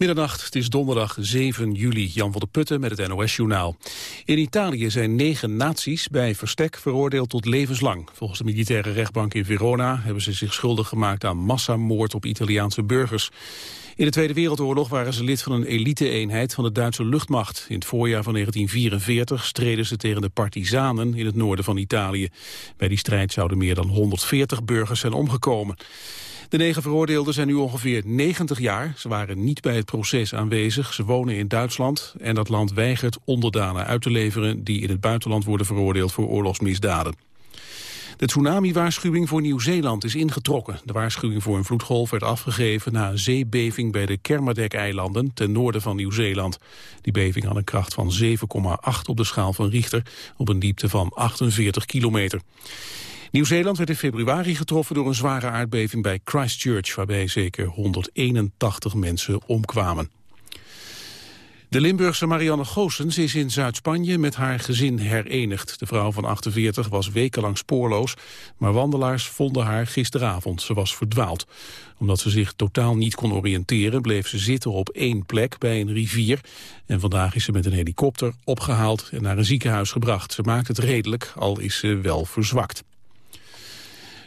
Middernacht, het is donderdag 7 juli. Jan van der Putten met het NOS-journaal. In Italië zijn negen nazi's bij verstek veroordeeld tot levenslang. Volgens de militaire rechtbank in Verona hebben ze zich schuldig gemaakt aan massamoord op Italiaanse burgers. In de Tweede Wereldoorlog waren ze lid van een elite-eenheid van de Duitse luchtmacht. In het voorjaar van 1944 streden ze tegen de partisanen in het noorden van Italië. Bij die strijd zouden meer dan 140 burgers zijn omgekomen. De negen veroordeelden zijn nu ongeveer 90 jaar. Ze waren niet bij het proces aanwezig. Ze wonen in Duitsland en dat land weigert onderdanen uit te leveren... die in het buitenland worden veroordeeld voor oorlogsmisdaden. De tsunami-waarschuwing voor Nieuw-Zeeland is ingetrokken. De waarschuwing voor een vloedgolf werd afgegeven na een zeebeving bij de Kermadec-eilanden ten noorden van Nieuw-Zeeland. Die beving had een kracht van 7,8 op de schaal van Richter op een diepte van 48 kilometer. Nieuw-Zeeland werd in februari getroffen door een zware aardbeving bij Christchurch, waarbij zeker 181 mensen omkwamen. De Limburgse Marianne Goossens is in Zuid-Spanje met haar gezin herenigd. De vrouw van 48 was wekenlang spoorloos, maar wandelaars vonden haar gisteravond. Ze was verdwaald. Omdat ze zich totaal niet kon oriënteren, bleef ze zitten op één plek bij een rivier. En vandaag is ze met een helikopter opgehaald en naar een ziekenhuis gebracht. Ze maakt het redelijk, al is ze wel verzwakt.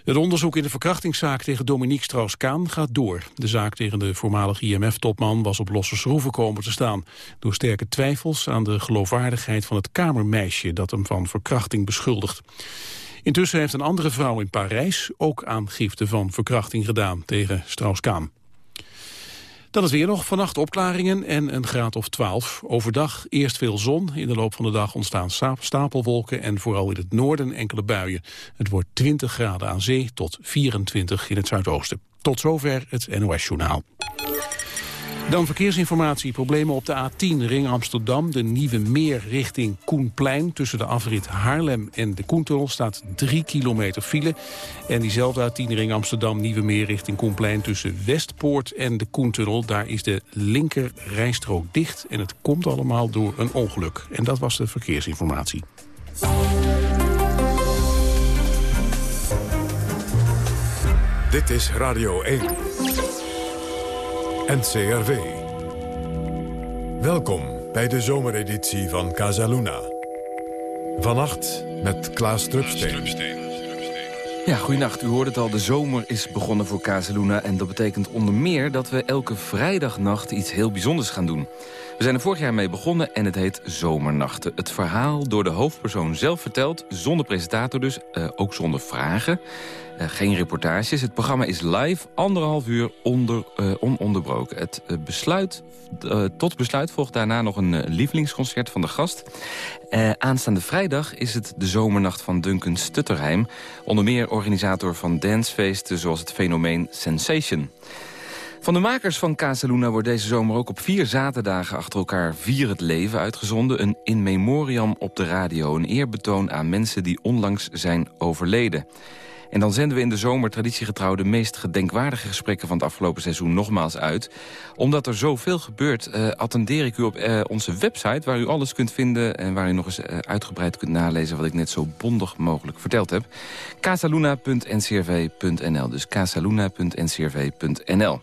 Het onderzoek in de verkrachtingszaak tegen Dominique Strauss-Kaan gaat door. De zaak tegen de voormalige IMF-topman was op losse schroeven komen te staan... door sterke twijfels aan de geloofwaardigheid van het kamermeisje... dat hem van verkrachting beschuldigt. Intussen heeft een andere vrouw in Parijs ook aangifte van verkrachting gedaan tegen Strauss-Kaan. Dan is weer nog vannacht opklaringen en een graad of 12. Overdag eerst veel zon. In de loop van de dag ontstaan stapelwolken en vooral in het noorden enkele buien. Het wordt 20 graden aan zee tot 24 in het zuidoosten. Tot zover het NOS-journaal. Dan verkeersinformatie. Problemen op de A10 Ring Amsterdam. De Nieuwe Meer richting Koenplein. Tussen de afrit Haarlem en de Koentunnel staat 3 kilometer file. En diezelfde A10 Ring Amsterdam Nieuwe Meer richting Koenplein. Tussen Westpoort en de Koentunnel. Daar is de linker rijstrook dicht. En het komt allemaal door een ongeluk. En dat was de verkeersinformatie. Dit is Radio 1. NCRV. Welkom bij de zomereditie van Casaluna. Vannacht met Klaas Drupsteen. Ja, goeienacht. U hoort het al, de zomer is begonnen voor Casaluna... en dat betekent onder meer dat we elke vrijdagnacht iets heel bijzonders gaan doen. We zijn er vorig jaar mee begonnen en het heet Zomernachten. Het verhaal door de hoofdpersoon zelf verteld, zonder presentator dus, uh, ook zonder vragen. Uh, geen reportages. Het programma is live, anderhalf uur onder, uh, ononderbroken. Het besluit, tot besluit volgt daarna nog een lievelingsconcert van de gast. aanstaande vrijdag is het de zomernacht van Duncan Stutterheim. Onder meer organisator van dancefeesten zoals het fenomeen Sensation. Van de makers van Casaluna wordt deze zomer ook op vier zaterdagen achter elkaar Vier het Leven uitgezonden. Een in memoriam op de radio, een eerbetoon aan mensen die onlangs zijn overleden. En dan zenden we in de zomer traditiegetrouw de meest gedenkwaardige gesprekken van het afgelopen seizoen nogmaals uit. Omdat er zoveel gebeurt, uh, attendeer ik u op uh, onze website waar u alles kunt vinden en waar u nog eens uh, uitgebreid kunt nalezen wat ik net zo bondig mogelijk verteld heb. casaluna.ncrv.nl, dus casaluna.ncrv.nl.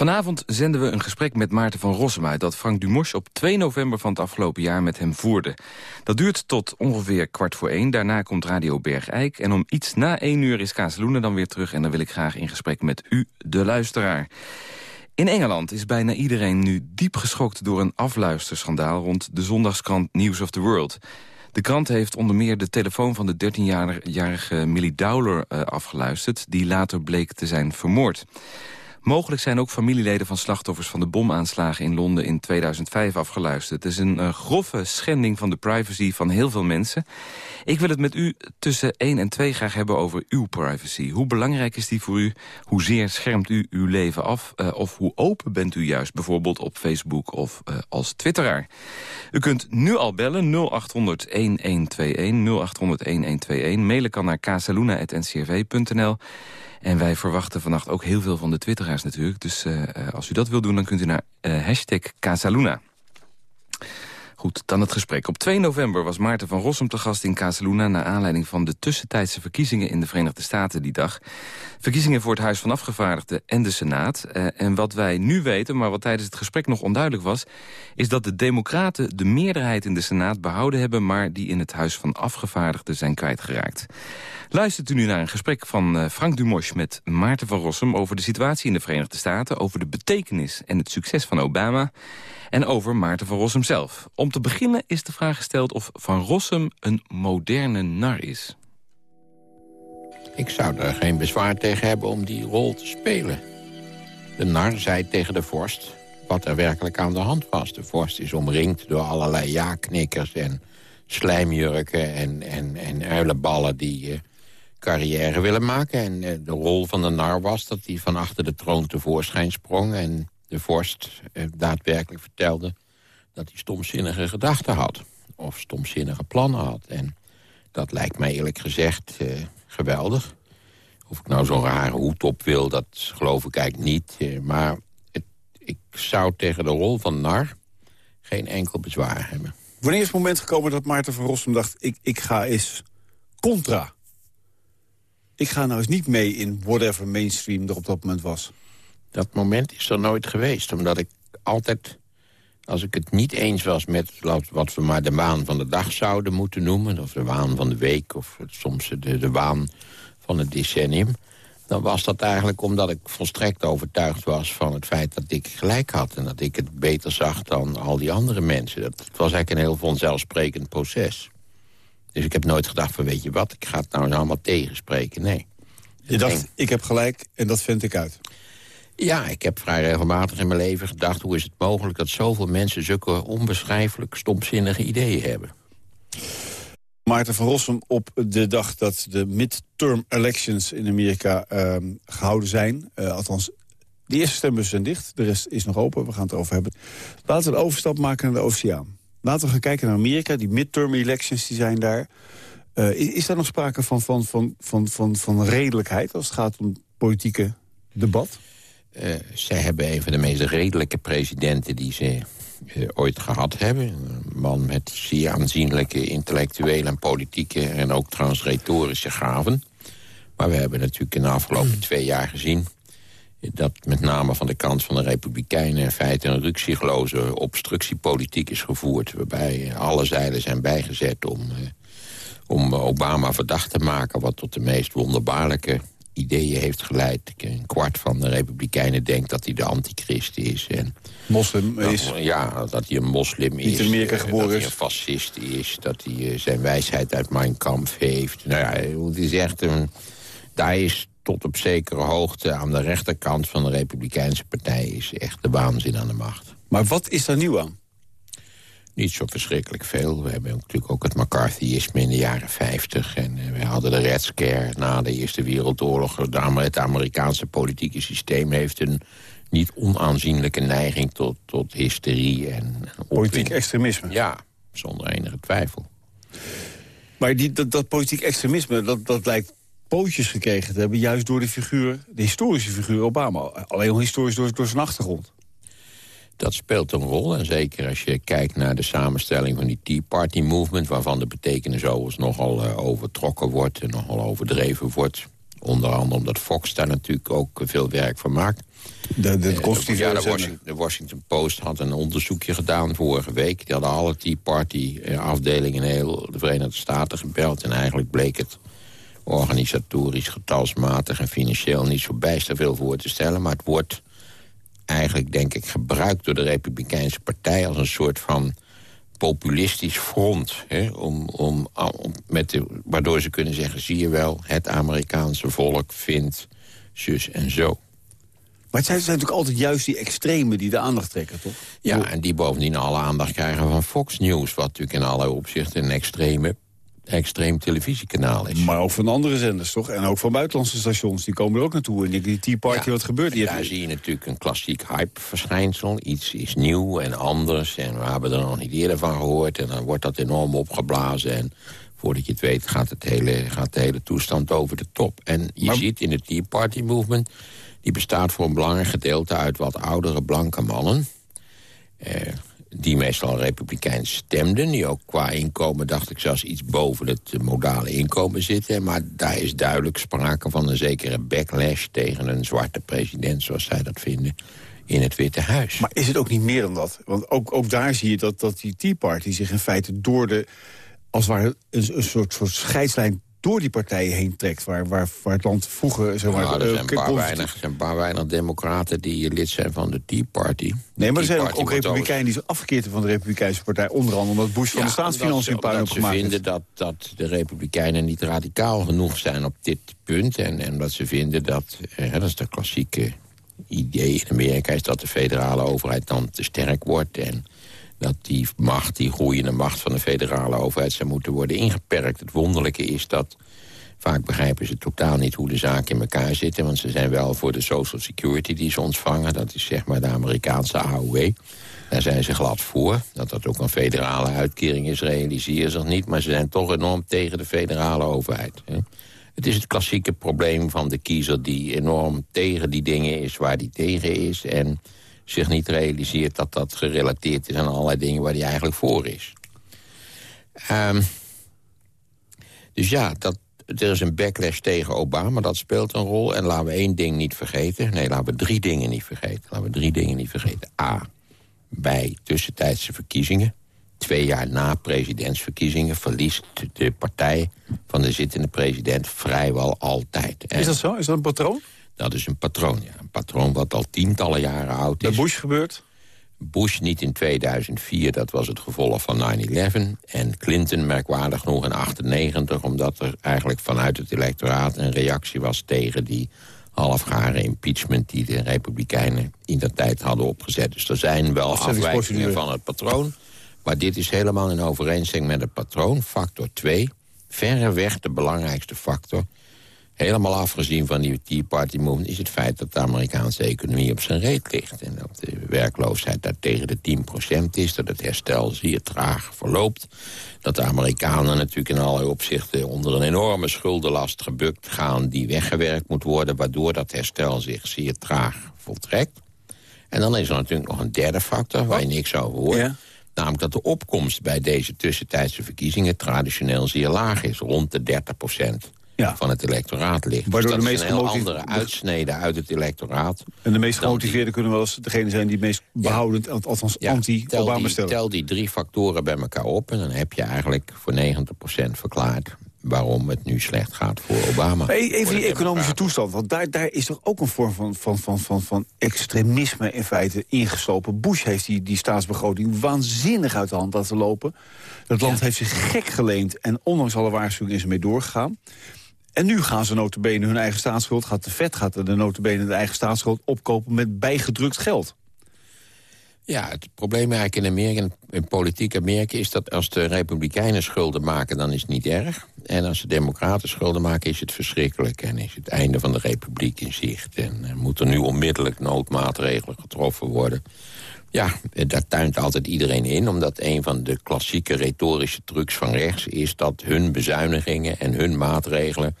Vanavond zenden we een gesprek met Maarten van Rossum uit... dat Frank Dumos op 2 november van het afgelopen jaar met hem voerde. Dat duurt tot ongeveer kwart voor één. Daarna komt Radio Bergijk. En om iets na één uur is Kazeloenen dan weer terug... en dan wil ik graag in gesprek met u, de luisteraar. In Engeland is bijna iedereen nu diep geschokt door een afluisterschandaal... rond de zondagskrant News of the World... De krant heeft onder meer de telefoon van de 13-jarige Millie Dowler uh, afgeluisterd... die later bleek te zijn vermoord. Mogelijk zijn ook familieleden van slachtoffers van de bomaanslagen in Londen in 2005 afgeluisterd. Het is een uh, grove schending van de privacy van heel veel mensen. Ik wil het met u tussen 1 en 2 graag hebben over uw privacy. Hoe belangrijk is die voor u? Hoezeer schermt u uw leven af? Uh, of hoe open bent u juist bijvoorbeeld op Facebook of uh, als twitteraar? U kunt nu al bellen 0800 1121 0800 1121. Mailen kan naar casaluna.ncrv.nl. En wij verwachten vannacht ook heel veel van de twitteraars natuurlijk. Dus uh, als u dat wilt doen, dan kunt u naar uh, hashtag Casaluna. Goed, dan het gesprek. Op 2 november was Maarten van Rossum te gast in Casaluna... naar aanleiding van de tussentijdse verkiezingen in de Verenigde Staten die dag. Verkiezingen voor het Huis van Afgevaardigden en de Senaat. Eh, en wat wij nu weten, maar wat tijdens het gesprek nog onduidelijk was... is dat de Democraten de meerderheid in de Senaat behouden hebben... maar die in het Huis van Afgevaardigden zijn kwijtgeraakt. Luistert u nu naar een gesprek van uh, Frank Dumosch met Maarten van Rossum... over de situatie in de Verenigde Staten, over de betekenis en het succes van Obama en over Maarten van Rossum zelf. Om te beginnen is de vraag gesteld of Van Rossum een moderne nar is. Ik zou er geen bezwaar tegen hebben om die rol te spelen. De nar zei tegen de vorst wat er werkelijk aan de hand was. De vorst is omringd door allerlei ja-knikkers en slijmjurken en, en, en uilenballen die uh, carrière willen maken. En uh, de rol van de nar was dat hij van achter de troon tevoorschijn sprong... en de vorst eh, daadwerkelijk vertelde dat hij stomzinnige gedachten had. Of stomzinnige plannen had. En dat lijkt mij eerlijk gezegd eh, geweldig. Of ik nou zo'n rare hoed op wil, dat geloof ik eigenlijk niet. Eh, maar ik zou tegen de rol van nar geen enkel bezwaar hebben. Wanneer is het moment gekomen dat Maarten van Rossum dacht... ik, ik ga eens contra? Ik ga nou eens niet mee in whatever mainstream er op dat moment was. Dat moment is er nooit geweest. Omdat ik altijd, als ik het niet eens was met wat we maar de waan van de dag zouden moeten noemen... of de waan van de week, of soms de, de waan van het decennium... dan was dat eigenlijk omdat ik volstrekt overtuigd was van het feit dat ik gelijk had... en dat ik het beter zag dan al die andere mensen. Dat was eigenlijk een heel vanzelfsprekend proces. Dus ik heb nooit gedacht van, weet je wat, ik ga het nou allemaal tegenspreken. Nee. Je dacht, ik heb gelijk en dat vind ik uit. Ja, ik heb vrij regelmatig in mijn leven gedacht... hoe is het mogelijk dat zoveel mensen zulke onbeschrijfelijk stomzinnige ideeën hebben. Maarten van Rossum op de dag dat de midterm elections in Amerika uh, gehouden zijn. Uh, althans, de eerste stembussen zijn dicht, de rest is nog open. We gaan het over hebben. Laten we een overstap maken naar de oceaan. Laten we gaan kijken naar Amerika. Die midterm elections die zijn daar. Uh, is, is daar nog sprake van, van, van, van, van, van redelijkheid als het gaat om politieke debat? Uh, zij hebben een van de meest redelijke presidenten die ze uh, ooit gehad hebben. Een man met zeer aanzienlijke intellectuele en politieke... en ook trouwens retorische gaven. Maar we hebben natuurlijk in de afgelopen hmm. twee jaar gezien... dat met name van de kant van de Republikeinen... in feite een ruksigloze obstructiepolitiek is gevoerd... waarbij alle zeilen zijn bijgezet om, uh, om Obama verdacht te maken... wat tot de meest wonderbaarlijke ideeën heeft geleid. Een kwart van de republikeinen denkt dat hij de antichrist is. En moslim is? ja, dat hij een moslim is. in Amerika eh, geboren Dat hij een fascist is. Dat hij eh, zijn wijsheid uit Mein Kampf heeft. Nou ja, het is echt een... Daar is tot op zekere hoogte aan de rechterkant van de Republikeinse partij... is echt de waanzin aan de macht. Maar wat is daar nieuw aan? Niet zo verschrikkelijk veel. We hebben natuurlijk ook het McCarthyisme in de jaren 50. En eh, we hadden de Red Scare na de Eerste Wereldoorlog. Het Amerikaanse politieke systeem heeft een niet onaanzienlijke neiging tot, tot hysterie. En politiek extremisme? Ja, zonder enige twijfel. Maar die, dat, dat politiek extremisme, dat, dat lijkt pootjes gekregen te hebben... juist door de figuur, de historische figuur Obama. Alleen al historisch door, door zijn achtergrond dat speelt een rol. En zeker als je kijkt naar de samenstelling van die Tea Party Movement... waarvan de betekenis overigens nogal uh, overtrokken wordt en nogal overdreven wordt. Onder andere omdat Fox daar natuurlijk ook veel werk van maakt. De, de, ja, de, Washington, de, Washington, Post had een onderzoekje gedaan vorige week. Die hadden alle Tea Party uh, afdelingen in heel de Verenigde Staten gebeld. En eigenlijk bleek het organisatorisch, getalsmatig en financieel niet zo bijster veel voor te stellen. Maar het wordt eigenlijk, denk ik, gebruikt door de Republikeinse Partij... als een soort van populistisch front. Hè, om, om, om, met de, waardoor ze kunnen zeggen, zie je wel... het Amerikaanse volk vindt zus en zo. Maar het zijn, zijn natuurlijk altijd juist die extremen die de aandacht trekken, toch? Ja, en die bovendien alle aandacht krijgen van Fox News... wat natuurlijk in allerlei opzichten een extreme extreem televisiekanaal is. Maar ook van andere zenders, toch? En ook van buitenlandse stations, die komen er ook naartoe. En die Tea Party, wat gebeurt hier? Daar zie je natuurlijk een klassiek hype-verschijnsel. Iets is nieuw en anders en we hebben er nog niet eerder van gehoord. En dan wordt dat enorm opgeblazen en voordat je het weet gaat, het hele, gaat de hele toestand over de top. En je ziet in de Tea Party Movement... die bestaat voor een belangrijk gedeelte uit wat oudere blanke mannen... Eh, die meestal republikeins stemden. Die ook qua inkomen, dacht ik, zelfs iets boven het modale inkomen zitten. Maar daar is duidelijk sprake van een zekere backlash... tegen een zwarte president, zoals zij dat vinden, in het Witte Huis. Maar is het ook niet meer dan dat? Want ook, ook daar zie je dat, dat die Tea Party zich in feite door de... als het ware een, een soort, soort scheidslijn door die partijen heen trekt... waar, waar, waar het land vroeger... Zeg maar, nou, er zijn, een paar weinig, zijn een paar weinig democraten die lid zijn van de Tea Party. nee, maar er zijn ook, republikeinen die zijn afgekeerd van de Republikeinse Partij. Onder andere omdat Bush van de staatsfinanciën een puin gemaakt ze vinden dat, dat de republikeinen niet radicaal genoeg zijn op dit punt. En, en dat ze vinden dat, eh, dat is de klassieke idee in Amerika... is dat de federale overheid dan te sterk wordt... en dat die macht, die groeiende macht van de federale overheid... zou moeten worden ingeperkt. Het wonderlijke is dat... Vaak begrijpen ze totaal niet hoe de zaken in elkaar zitten... want ze zijn wel voor de social security die ze ontvangen. Dat is zeg maar de Amerikaanse AOW. Daar zijn ze glad voor. Dat dat ook een federale uitkering is, realiseren ze zich niet. Maar ze zijn toch enorm tegen de federale overheid. Het is het klassieke probleem van de kiezer die enorm tegen die dingen is waar die tegen is... en zich niet realiseert dat dat gerelateerd is aan allerlei dingen waar hij eigenlijk voor is. Um, dus ja, dat, er is een backlash tegen Obama, dat speelt een rol. En laten we één ding niet vergeten. Nee, laten we drie dingen niet vergeten. Laten we drie dingen niet vergeten. A, bij tussentijdse verkiezingen twee jaar na presidentsverkiezingen... verliest de partij van de zittende president vrijwel altijd. is dat zo? Is dat een patroon? Dat is een patroon, ja. Een patroon wat al tientallen jaren oud is. Bij Bush gebeurt? Bush niet in 2004, dat was het gevolg van 9-11. En Clinton merkwaardig genoeg in 98... omdat er eigenlijk vanuit het electoraat een reactie was tegen die halfgare impeachment... die de Republikeinen in dat tijd hadden opgezet. Dus er zijn wel afwijkingen van het patroon. Maar dit is helemaal in overeenstemming met het patroon. Factor 2, verreweg de belangrijkste factor... helemaal afgezien van die Tea Party movement... is het feit dat de Amerikaanse economie op zijn reet ligt. En dat de werkloosheid daar tegen de 10% is. Dat het herstel zeer traag verloopt. Dat de Amerikanen natuurlijk in allerlei opzichten... onder een enorme schuldenlast gebukt gaan... die weggewerkt moet worden... waardoor dat herstel zich zeer traag voltrekt. En dan is er natuurlijk nog een derde factor... waar je niks over hoort... Ja Namelijk dat de opkomst bij deze tussentijdse verkiezingen traditioneel zeer laag is. Rond de 30 procent van het electoraat ligt. Waardoor dus de meest heel andere uitsnede uit het electoraat. En de meest gemotiveerden kunnen wel eens degene zijn die meest behoudend, althans anti-Obama stellen. Tel die drie factoren bij elkaar op en dan heb je eigenlijk voor 90% verklaard waarom het nu slecht gaat voor Obama. Even die economische toestand, want daar, daar is toch ook een vorm van, van, van, van, van extremisme in feite ingeslopen. Bush heeft die, die staatsbegroting waanzinnig uit de hand laten lopen. Het land heeft zich gek geleend en ondanks alle waarschuwingen is ermee doorgegaan. En nu gaan ze notabene hun eigen staatsschuld, gaat de vet gaat de notabene de eigen staatsschuld opkopen met bijgedrukt geld. Ja, het probleem eigenlijk in Amerika, in politiek Amerika... is dat als de republikeinen schulden maken, dan is het niet erg. En als de democraten schulden maken, is het verschrikkelijk. En is het einde van de republiek in zicht. En moeten nu onmiddellijk noodmaatregelen getroffen worden. Ja, daar tuint altijd iedereen in, omdat een van de klassieke retorische trucs van rechts... is dat hun bezuinigingen en hun maatregelen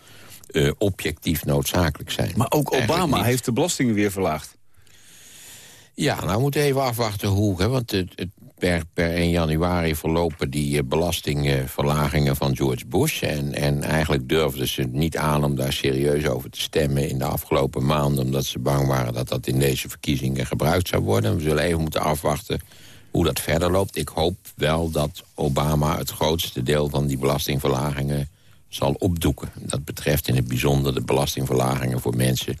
uh, objectief noodzakelijk zijn. Maar ook Obama heeft de belastingen weer verlaagd. Ja, nou we moeten even afwachten hoe. Hè, want het, het, per, per 1 januari verlopen die uh, belastingverlagingen van George Bush. En, en eigenlijk durfden ze niet aan om daar serieus over te stemmen in de afgelopen maanden. Omdat ze bang waren dat dat in deze verkiezingen gebruikt zou worden. We zullen even moeten afwachten hoe dat verder loopt. Ik hoop wel dat Obama het grootste deel van die belastingverlagingen zal opdoeken. Dat betreft in het bijzonder de belastingverlagingen voor mensen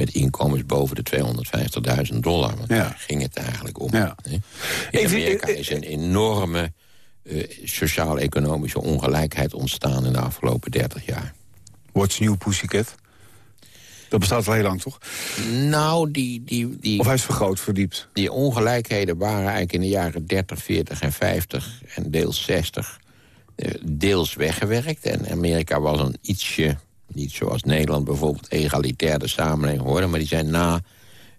met inkomens boven de 250.000 dollar. Want daar ging het eigenlijk om. Ja. In Amerika is een enorme uh, sociaal-economische ongelijkheid ontstaan... in de afgelopen 30 jaar. What's new, Pussycat? Dat bestaat al heel lang, toch? Nou, die... die, die of hij is vergroot, verdiept? Die ongelijkheden waren eigenlijk in de jaren 30, 40 en 50... en deels 60 uh, eh, deels weggewerkt. En Amerika was een ietsje niet zoals Nederland bijvoorbeeld egalitaire samenleving worden... maar die zijn na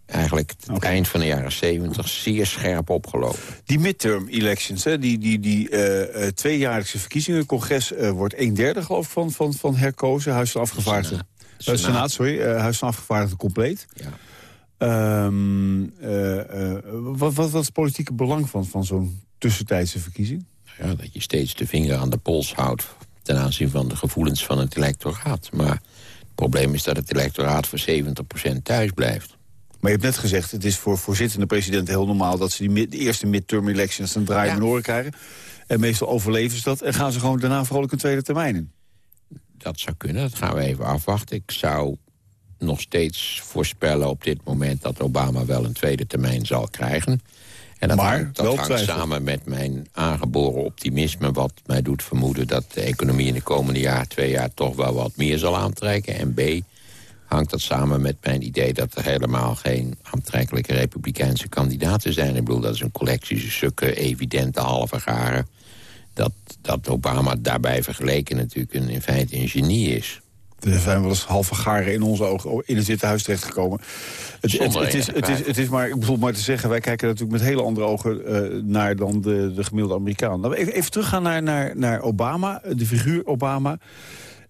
eigenlijk het eind van de jaren 70 zeer scherp opgelopen. Die midterm elections, hè, die, die, die uh, tweejaarlijkse verkiezingen... het congres uh, wordt een derde geloof ik van, van, van herkozen, Huis van Afgevaardigden. Senaat. Senaat, sorry, Huis van Afgevaardigden compleet. Ja. Um, wat, wat, wat is het politieke belang van, van zo'n tussentijdse verkiezing? Ja, dat je steeds de vinger aan de pols houdt ten aanzien van de gevoelens van het electoraat. Maar het probleem is dat het electoraat voor 70% thuis blijft. Maar je hebt net gezegd, het is voor voorzittende president heel normaal... dat ze die de eerste midterm elections een draai in oren krijgen. En meestal overleven ze dat en gaan ze gewoon daarna vrolijk een tweede termijn in. Dat zou kunnen, dat gaan we even afwachten. Ik zou nog steeds voorspellen op dit moment... dat Obama wel een tweede termijn zal krijgen. En dat maar, hangt, dat hangt samen met mijn aangeboren optimisme... wat mij doet vermoeden dat de economie in de komende jaar, twee jaar... toch wel wat meer zal aantrekken. En B, hangt dat samen met mijn idee dat er helemaal geen aantrekkelijke republikeinse kandidaten zijn. Ik bedoel, dat is een collectie stukken, evidente halve garen. Dat, dat Obama daarbij vergeleken natuurlijk een, in feite een genie is. Er zijn wel eens halve garen in onze ogen in het Witte Huis terechtgekomen. Het, het, het, is, het, is, het is maar, ik bedoel maar te zeggen, wij kijken natuurlijk met hele andere ogen uh, naar dan de, de gemiddelde Amerikaan. Nou, even, even teruggaan naar, naar, naar Obama, de figuur Obama.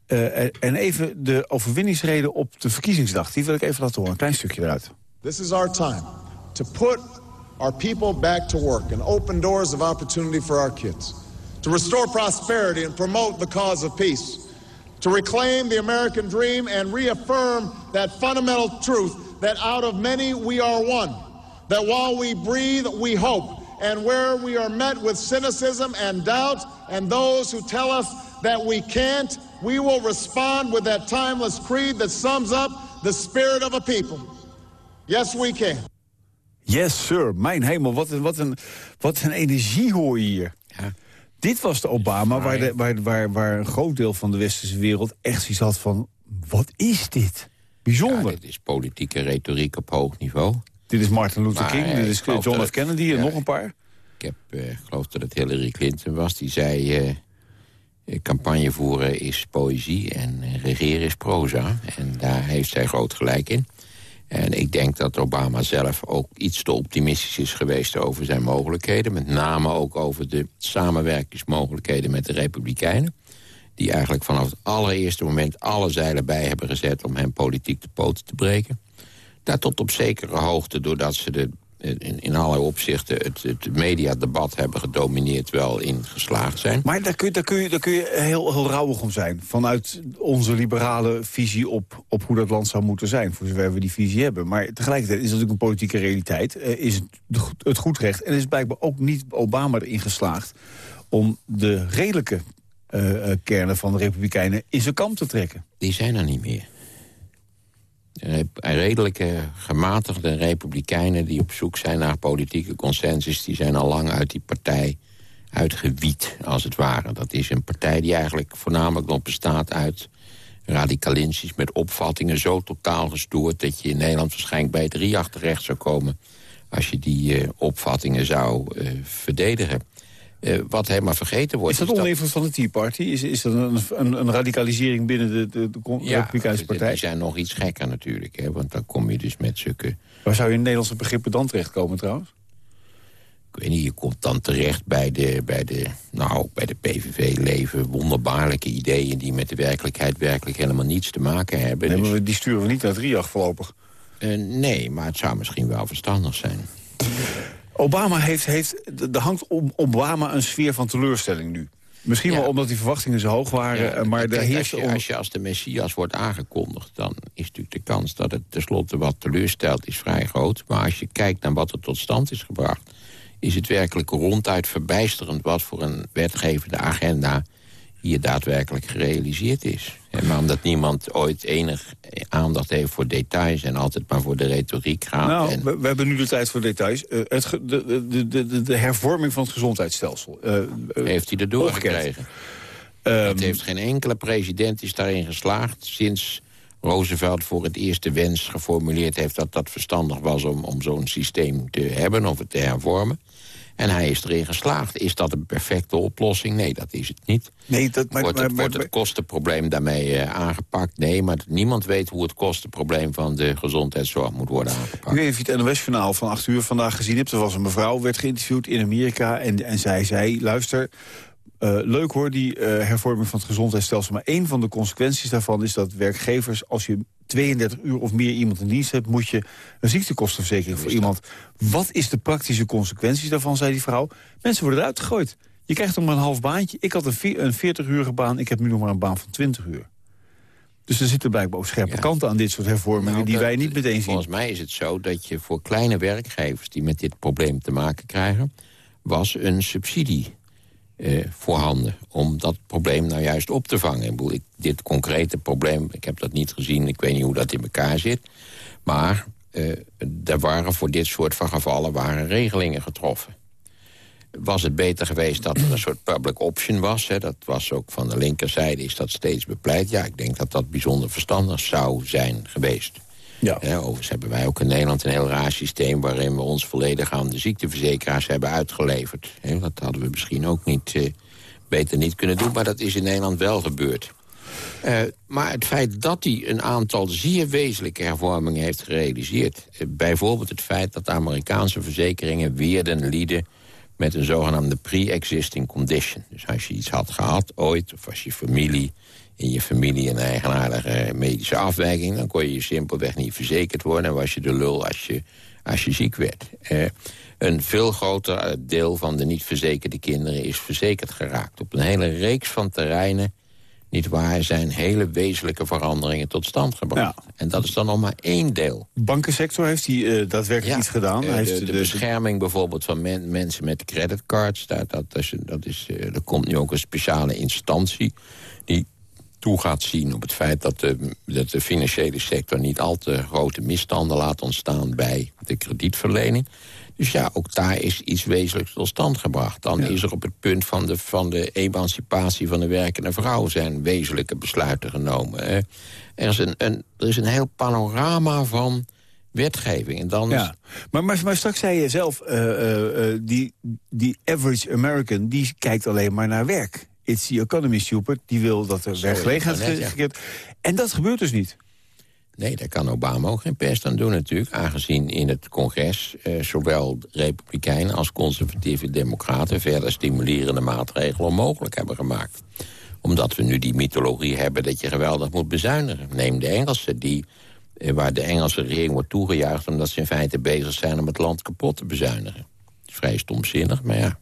Uh, en even de overwinningsreden op de verkiezingsdag. Die wil ik even laten horen, een klein stukje eruit. This is our time to put our people back to work and open doors of opportunity for our kids. To restore prosperity and promote the cause of peace. To reclaim the American dream and reaffirm that fundamental truth that out of many we are one. That while we breathe, we hope. And where we are met with cynicism and doubt and those who tell us that we can't, we will respond with that timeless creed that sums up the spirit of a people. Yes, we can. Yes, sir. Mijn hemel, wat een, wat een, wat een energie hoor je hier. Dit was de Obama waar, de, waar, waar, waar een groot deel van de westerse wereld echt zoiets had van... wat is dit? Bijzonder. Ja, dit is politieke retoriek op hoog niveau. Dit is Martin Luther King, dit is John F. Kennedy en nog een paar. Ik heb, uh, geloof dat het Hillary Clinton was, die zei... Uh, campagne voeren is poëzie en regeren is proza. En daar heeft zij groot gelijk in. En ik denk dat Obama zelf ook iets te optimistisch is geweest over zijn mogelijkheden. Met name ook over de samenwerkingsmogelijkheden met de Republikeinen. Die eigenlijk vanaf het allereerste moment alle zeilen bij hebben gezet om hem politiek de poten te breken. Daar tot op zekere hoogte, doordat ze de in, in allerlei opzichten het, het mediadebat hebben gedomineerd wel in geslaagd zijn. Maar daar kun je, daar kun je, daar kun je heel, heel rauwig om zijn. Vanuit onze liberale visie op, op hoe dat land zou moeten zijn. Voor zover we die visie hebben. Maar tegelijkertijd is het natuurlijk een politieke realiteit. Uh, is het, het goed recht. En is blijkbaar ook niet Obama erin geslaagd... om de redelijke uh, kernen van de Republikeinen in zijn kamp te trekken. Die zijn er niet meer redelijke, gematigde republikeinen... die op zoek zijn naar politieke consensus... die zijn al lang uit die partij uitgewiet, als het ware. Dat is een partij die eigenlijk voornamelijk nog bestaat uit radicalinsties... met opvattingen zo totaal gestoord... dat je in Nederland waarschijnlijk bij het RIAG terecht zou komen... als je die uh, opvattingen zou uh, verdedigen. Uh, wat helemaal vergeten wordt. Is dat oninvloed van de Tea Party? Is, is dat een, een, een radicalisering binnen de, de, de ja, Republikeinse Partij? die zijn nog iets gekker natuurlijk. Hè, want dan kom je dus met zulke... Waar zou je in Nederlandse begrippen dan terechtkomen trouwens? Ik weet niet, je komt dan terecht bij de, bij de, nou, bij de PVV leven wonderbaarlijke ideeën... die met de werkelijkheid werkelijk helemaal niets te maken hebben. Nee, dus... maar die sturen we niet naar RIAG voorlopig. Uh, nee, maar het zou misschien wel verstandig zijn. Obama heeft, heeft, er hangt om Obama een sfeer van teleurstelling nu. Misschien wel omdat die verwachtingen zo hoog waren, ja, maar de kijk, als, je, als je als de Messias wordt aangekondigd... dan is natuurlijk de kans dat het tenslotte wat teleurstelt is vrij groot. Maar als je kijkt naar wat er tot stand is gebracht... is het werkelijk ronduit verbijsterend wat voor een wetgevende agenda hier daadwerkelijk gerealiseerd is. maar omdat niemand ooit enig aandacht heeft voor details... en altijd maar voor de retoriek gaat. Nou, en... we, we, hebben nu de tijd voor details. Uh, het, de, de, de, de, hervorming van het gezondheidsstelsel. Uh, heeft hij erdoor gekregen? Um, het heeft geen enkele president is daarin geslaagd... sinds Roosevelt voor het eerst de wens geformuleerd heeft... dat dat verstandig was om, om zo'n systeem te hebben of het te hervormen. En hij is erin geslaagd. Is dat een perfecte oplossing? Nee, dat is het niet. Nee, dat, maar, wordt, het, maar, wordt het kostenprobleem daarmee uh, aangepakt? Nee, maar niemand weet hoe het kostenprobleem van de gezondheidszorg moet worden aangepakt. Of je het NOS-verhaal van 8 uur vandaag gezien hebt. Er was een mevrouw, werd geïnterviewd in Amerika en, en zij zei... luister, Uh, leuk hoor, die uh, hervorming van het gezondheidsstelsel. Maar een van de consequenties daarvan is dat werkgevers... als je 32 uur of meer iemand in dienst hebt... moet je een ziektekostenverzekering voor iemand. Wat is de praktische consequenties daarvan, zei die vrouw? Mensen worden eruit gegooid. Je krijgt nog maar een half baantje. Ik had een 40-urige baan, ik heb nu nog maar een baan van 20 uur. Dus er zitten blijkbaar ook scherpe kanten aan dit soort hervormingen... Nou, die wij niet meteen zien. Volgens mij is het zo dat je voor kleine werkgevers... die met dit probleem te maken krijgen... was een subsidie eh, voorhanden om dat probleem nou juist op te vangen. Ik bedoel, ik, dit concrete probleem, ik heb dat niet gezien... ik weet niet hoe dat in elkaar zit. Maar eh, er waren voor dit soort van gevallen waren regelingen getroffen was het beter geweest dat er een soort public option was. Hè. Dat was ook van de linkerzijde, is dat steeds bepleit. Ja, ik denk dat dat bijzonder verstandig zou zijn geweest. Ja. overigens hebben wij ook in Nederland een heel raar systeem... waarin we ons volledig aan de ziekteverzekeraars hebben uitgeleverd. dat hadden we misschien ook niet, eh, beter niet kunnen doen... maar dat is in Nederland wel gebeurd. Uh, maar het feit dat hij een aantal zeer wezenlijke hervormingen heeft gerealiseerd... Uh, bijvoorbeeld het feit dat Amerikaanse verzekeringen weerden lieden met een zogenaamde pre-existing condition. Dus als je iets had gehad ooit, of als je familie in je familie een eigenaardige medische afwijking... dan kon je simpelweg niet verzekerd worden... en was je de lul als je, als je ziek werd. Eh, een veel groter deel van de niet verzekerde kinderen is verzekerd geraakt. Op een hele reeks van terreinen niet waar, zijn hele wezenlijke veranderingen tot stand gebracht. En dat is dan nog maar één deel. Bankensector heeft hij uh, daadwerkelijk iets gedaan. Uh, de, de, bescherming bijvoorbeeld van mensen met creditcards... Dat, dat, is, dat is, uh, er komt nu ook een speciale instantie... die toe gaat zien op het feit dat de, dat de financiële sector... niet al te grote misstanden laat ontstaan bij de kredietverlening. Dus ja, ook daar is iets wezenlijks tot stand gebracht. Dan is er op het punt van de, van de emancipatie van de werkende vrouw... zijn wezenlijke besluiten genomen. Er is een, een, er is een heel panorama van wetgeving. En dan ja. maar, maar, maar straks zei je zelf, uh, uh, die, die average American... die kijkt alleen maar naar werk. It's the economy stupid. Die wil dat er werkgelegenheid gecreëerd En dat gebeurt dus niet. Nee, daar kan Obama ook geen pest aan doen natuurlijk. Aangezien in het congres eh, zowel republikeinen als conservatieve democraten... verder stimulerende maatregelen onmogelijk hebben gemaakt. Omdat we nu die mythologie hebben dat je geweldig moet bezuinigen. Neem de Engelsen, die, eh, waar de Engelse regering wordt toegejuicht... omdat ze in feite bezig zijn om het land kapot te bezuinigen. Dat is vrij stomzinnig, maar ja.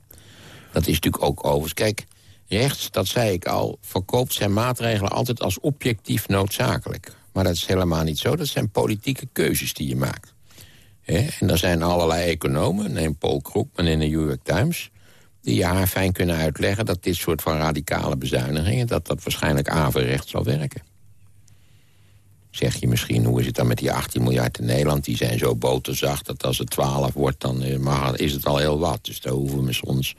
Dat is natuurlijk ook overigens... Kijk, rechts, dat zei ik al, verkoopt zijn maatregelen altijd als objectief noodzakelijk. Maar dat is helemaal niet zo. Dat zijn politieke keuzes die je maakt. En er zijn allerlei economen, neem Paul Krugman in de New York Times... die je haar fijn kunnen uitleggen dat dit soort van radicale bezuinigingen... dat dat waarschijnlijk averecht zal werken. Zeg je misschien, hoe is het dan met die 18 miljard in Nederland? Die zijn zo boterzacht dat als het 12 wordt, dan eh, is het al heel wat. Dus daar hoeven we soms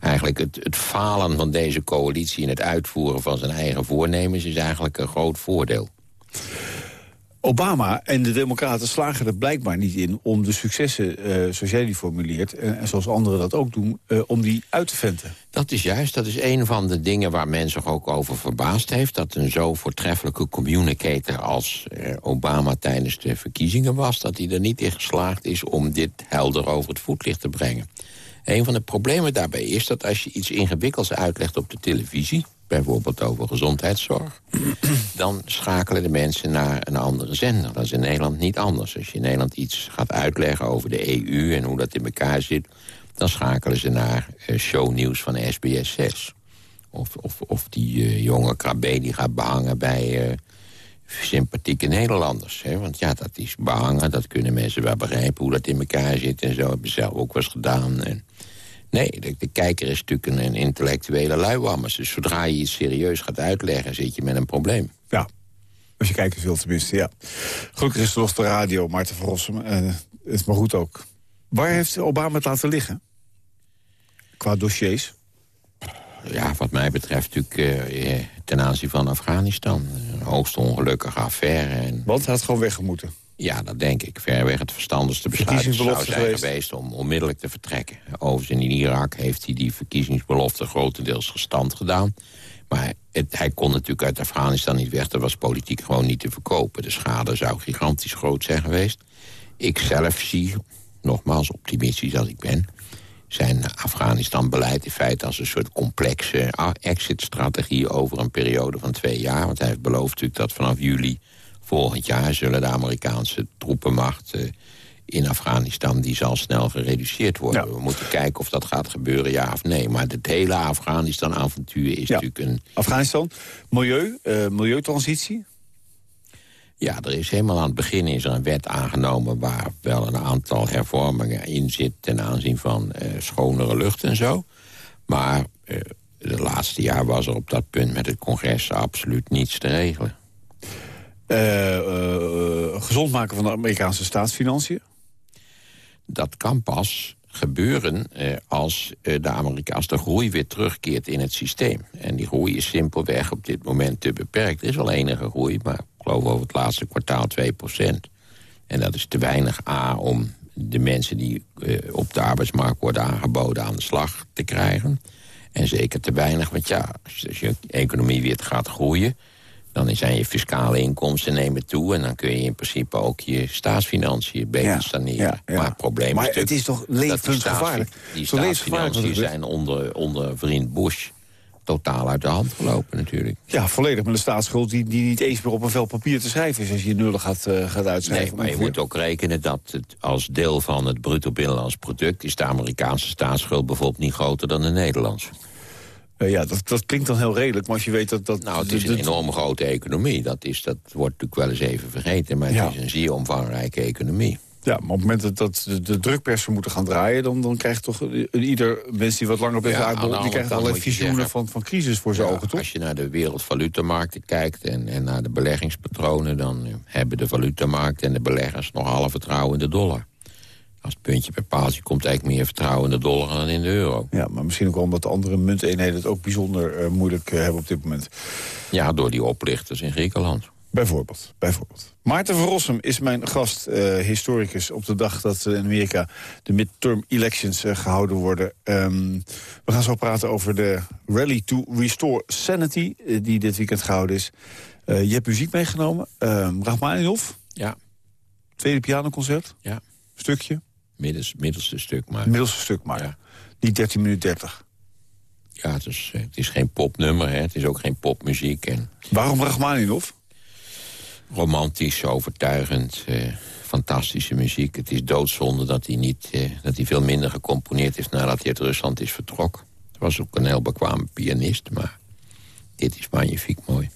eigenlijk het, het falen van deze coalitie... in het uitvoeren van zijn eigen voornemens is eigenlijk een groot voordeel. Obama en de democraten slagen er blijkbaar niet in... om de successen, uh, zoals jij die formuleert... En, zoals anderen dat ook doen, uh, om die uit te venten. Dat is juist. Dat is een van de dingen waar men zich ook over verbaasd heeft. Dat een zo voortreffelijke communicator als uh, Obama tijdens de verkiezingen was... dat hij er niet in geslaagd is om dit helder over het voetlicht te brengen. Een van de problemen daarbij is dat als je iets ingewikkelds uitlegt op de televisie bijvoorbeeld over gezondheidszorg... dan schakelen de mensen naar een andere zender. Dat is in Nederland niet anders. Als je in Nederland iets gaat uitleggen over de EU en hoe dat in elkaar zit... dan schakelen ze naar uh, shownieuws van SBS 6. Of, of, of die uh, jonge krabbe die gaat behangen bij uh, sympathieke Nederlanders. Hè? Want ja, dat is behangen, dat kunnen mensen wel begrijpen... hoe dat in elkaar zit en zo. Hebben ze zelf ook wel eens gedaan... En, Nee, de, de, kijker is natuurlijk een, intellectuele luiwammers. Dus zodra je iets serieus gaat uitleggen, zit je met een probleem. Ja, als je kijkers wilt tenminste, ja. Gelukkig is er nog de radio, Maarten van Rossum. Uh, het is maar goed ook. Waar heeft Obama het laten liggen? Qua dossiers? Ja, wat mij betreft natuurlijk uh, ten aanzien van Afghanistan. Een hoogst ongelukkige affaire. En... Want hij had gewoon weggemoeten. Ja, dat denk ik. Verreweg het verstandigste besluit zou zijn geweest. geweest om onmiddellijk te vertrekken. Overigens in Irak heeft hij die verkiezingsbelofte grotendeels gestand gedaan. Maar het, hij kon natuurlijk uit Afghanistan niet weg. Dat was politiek gewoon niet te verkopen. De schade zou gigantisch groot zijn geweest. Ik zelf zie, nogmaals optimistisch als ik ben zijn Afghanistan-beleid in feite als een soort complexe exit-strategie over een periode van twee jaar. Want hij heeft beloofd natuurlijk dat vanaf juli volgend jaar zullen de Amerikaanse troepenmacht eh, in Afghanistan, die zal snel gereduceerd worden. We moeten kijken of dat gaat gebeuren, ja of nee. Maar het hele Afghanistan-avontuur is natuurlijk een... Afghanistan, milieu, uh, milieutransitie? Ja, er is helemaal aan het begin is er een wet aangenomen... waar wel een aantal hervormingen in zit... ten aanzien van uh, schonere lucht en zo. Maar uh, de laatste jaar was er op dat punt met het congres absoluut niets te regelen. Uh, gezond maken van de Amerikaanse staatsfinanciën? Dat kan pas gebeuren als, de Amerikaanse de groei weer terugkeert in het systeem. En die groei is simpelweg op dit moment te beperkt. Er is wel enige groei, maar geloof over het laatste kwartaal 2% En dat is te weinig A om de mensen die op de arbeidsmarkt worden aangeboden aan de slag te krijgen. En zeker te weinig, want ja, als je economie weer gaat groeien... dan zijn je fiscale inkomsten nemen toe... en dan kun je in principe ook je staatsfinanciën beter saneren. Maar het probleem maar is het is toch levensgevaarlijk? Die staatsfinanciën zijn onder, onder vriend Bush totaal uit de hand gelopen natuurlijk. Ja, volledig met een staatsschuld die, die niet eens meer op een vel papier te schrijven is... als je nullen gaat, uh, gaat uitschrijven. Nee, maar je moet ook rekenen dat het als deel van het bruto binnenlands product... is de Amerikaanse staatsschuld bijvoorbeeld niet groter dan de Nederlandse. Uh, ja, dat, dat klinkt dan heel redelijk, maar als je weet dat... dat nou, het is een enorme grote economie. Dat, is, dat wordt natuurlijk wel eens even vergeten, maar het is een zeer omvangrijke economie. Ja, maar op het moment dat de, de drukpersen moeten gaan draaien... dan, dan krijgt toch ieder mens die wat langer bezig ja, die krijgt allerlei visioenen van, van crisis voor zijn ogen, toch? Als je naar de wereldvalutamarkten kijkt en, en naar de beleggingspatronen... dan hebben de valutamarkten en de beleggers nog alle vertrouwen in de dollar. Als het puntje per paaltje komt eigenlijk meer vertrouwen in de dollar dan in de euro. Ja, maar misschien ook wel omdat de andere munteenheden het ook bijzonder uh, moeilijk uh, hebben op dit moment. Ja, door die oplichters in Griekenland. Bijvoorbeeld, bijvoorbeeld. Maarten van Rossum is mijn gast, uh, historicus... op de dag dat in Amerika de midterm elections uh, gehouden worden. Um, we gaan zo praten over de Rally to Restore Sanity... Uh, die dit weekend gehouden is. je hebt muziek meegenomen. Um, Rachmaninoff. Ja. Tweede pianoconcert. Ja. Stukje. Middels, middelste stuk maar. Middelste stuk maar. Ja. Niet 13 minuten 30. Ja, het is, het is geen popnummer, hè. het is ook geen popmuziek. En... Waarom Rachmaninoff? romantisch, overtuigend, eh, fantastische muziek. Het is doodzonde dat hij, niet, eh, dat hij veel minder gecomponeerd heeft... nadat hij uit Rusland is vertrokken. Hij was ook een heel bekwame pianist, maar dit is magnifiek mooi.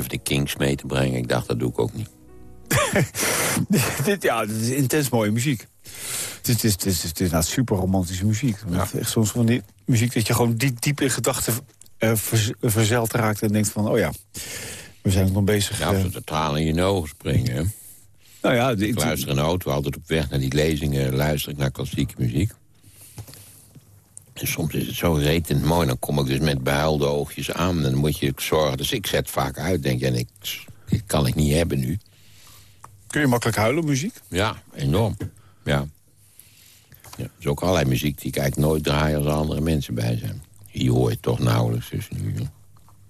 Voor de Kings mee te brengen. Ik dacht, dat doe ik ook niet. dit, ja, dit is intens mooie muziek. Het is, het is, het is, nou super romantische muziek. Ja. Echt soms van die muziek dat je gewoon diep, diep in gedachten uh, verzeld raakt... en denkt van, oh ja, we zijn nog bezig. Ja, als uh, de tranen in je ogen springen. Nou ja, ik luister in de auto altijd op weg naar die lezingen... luister ik naar klassieke muziek. En soms is het zo retend mooi. Dan kom ik dus met behuilde oogjes aan. En dan moet je zorgen. Dus ik zet vaak uit. Denk je, en ik, dit kan ik niet hebben nu. Kun je makkelijk huilen muziek? Ja, enorm. Ja. ja. Er is ook allerlei muziek die ik eigenlijk nooit draai als er andere mensen bij zijn. Hier hoor je toch nauwelijks. Dus nu,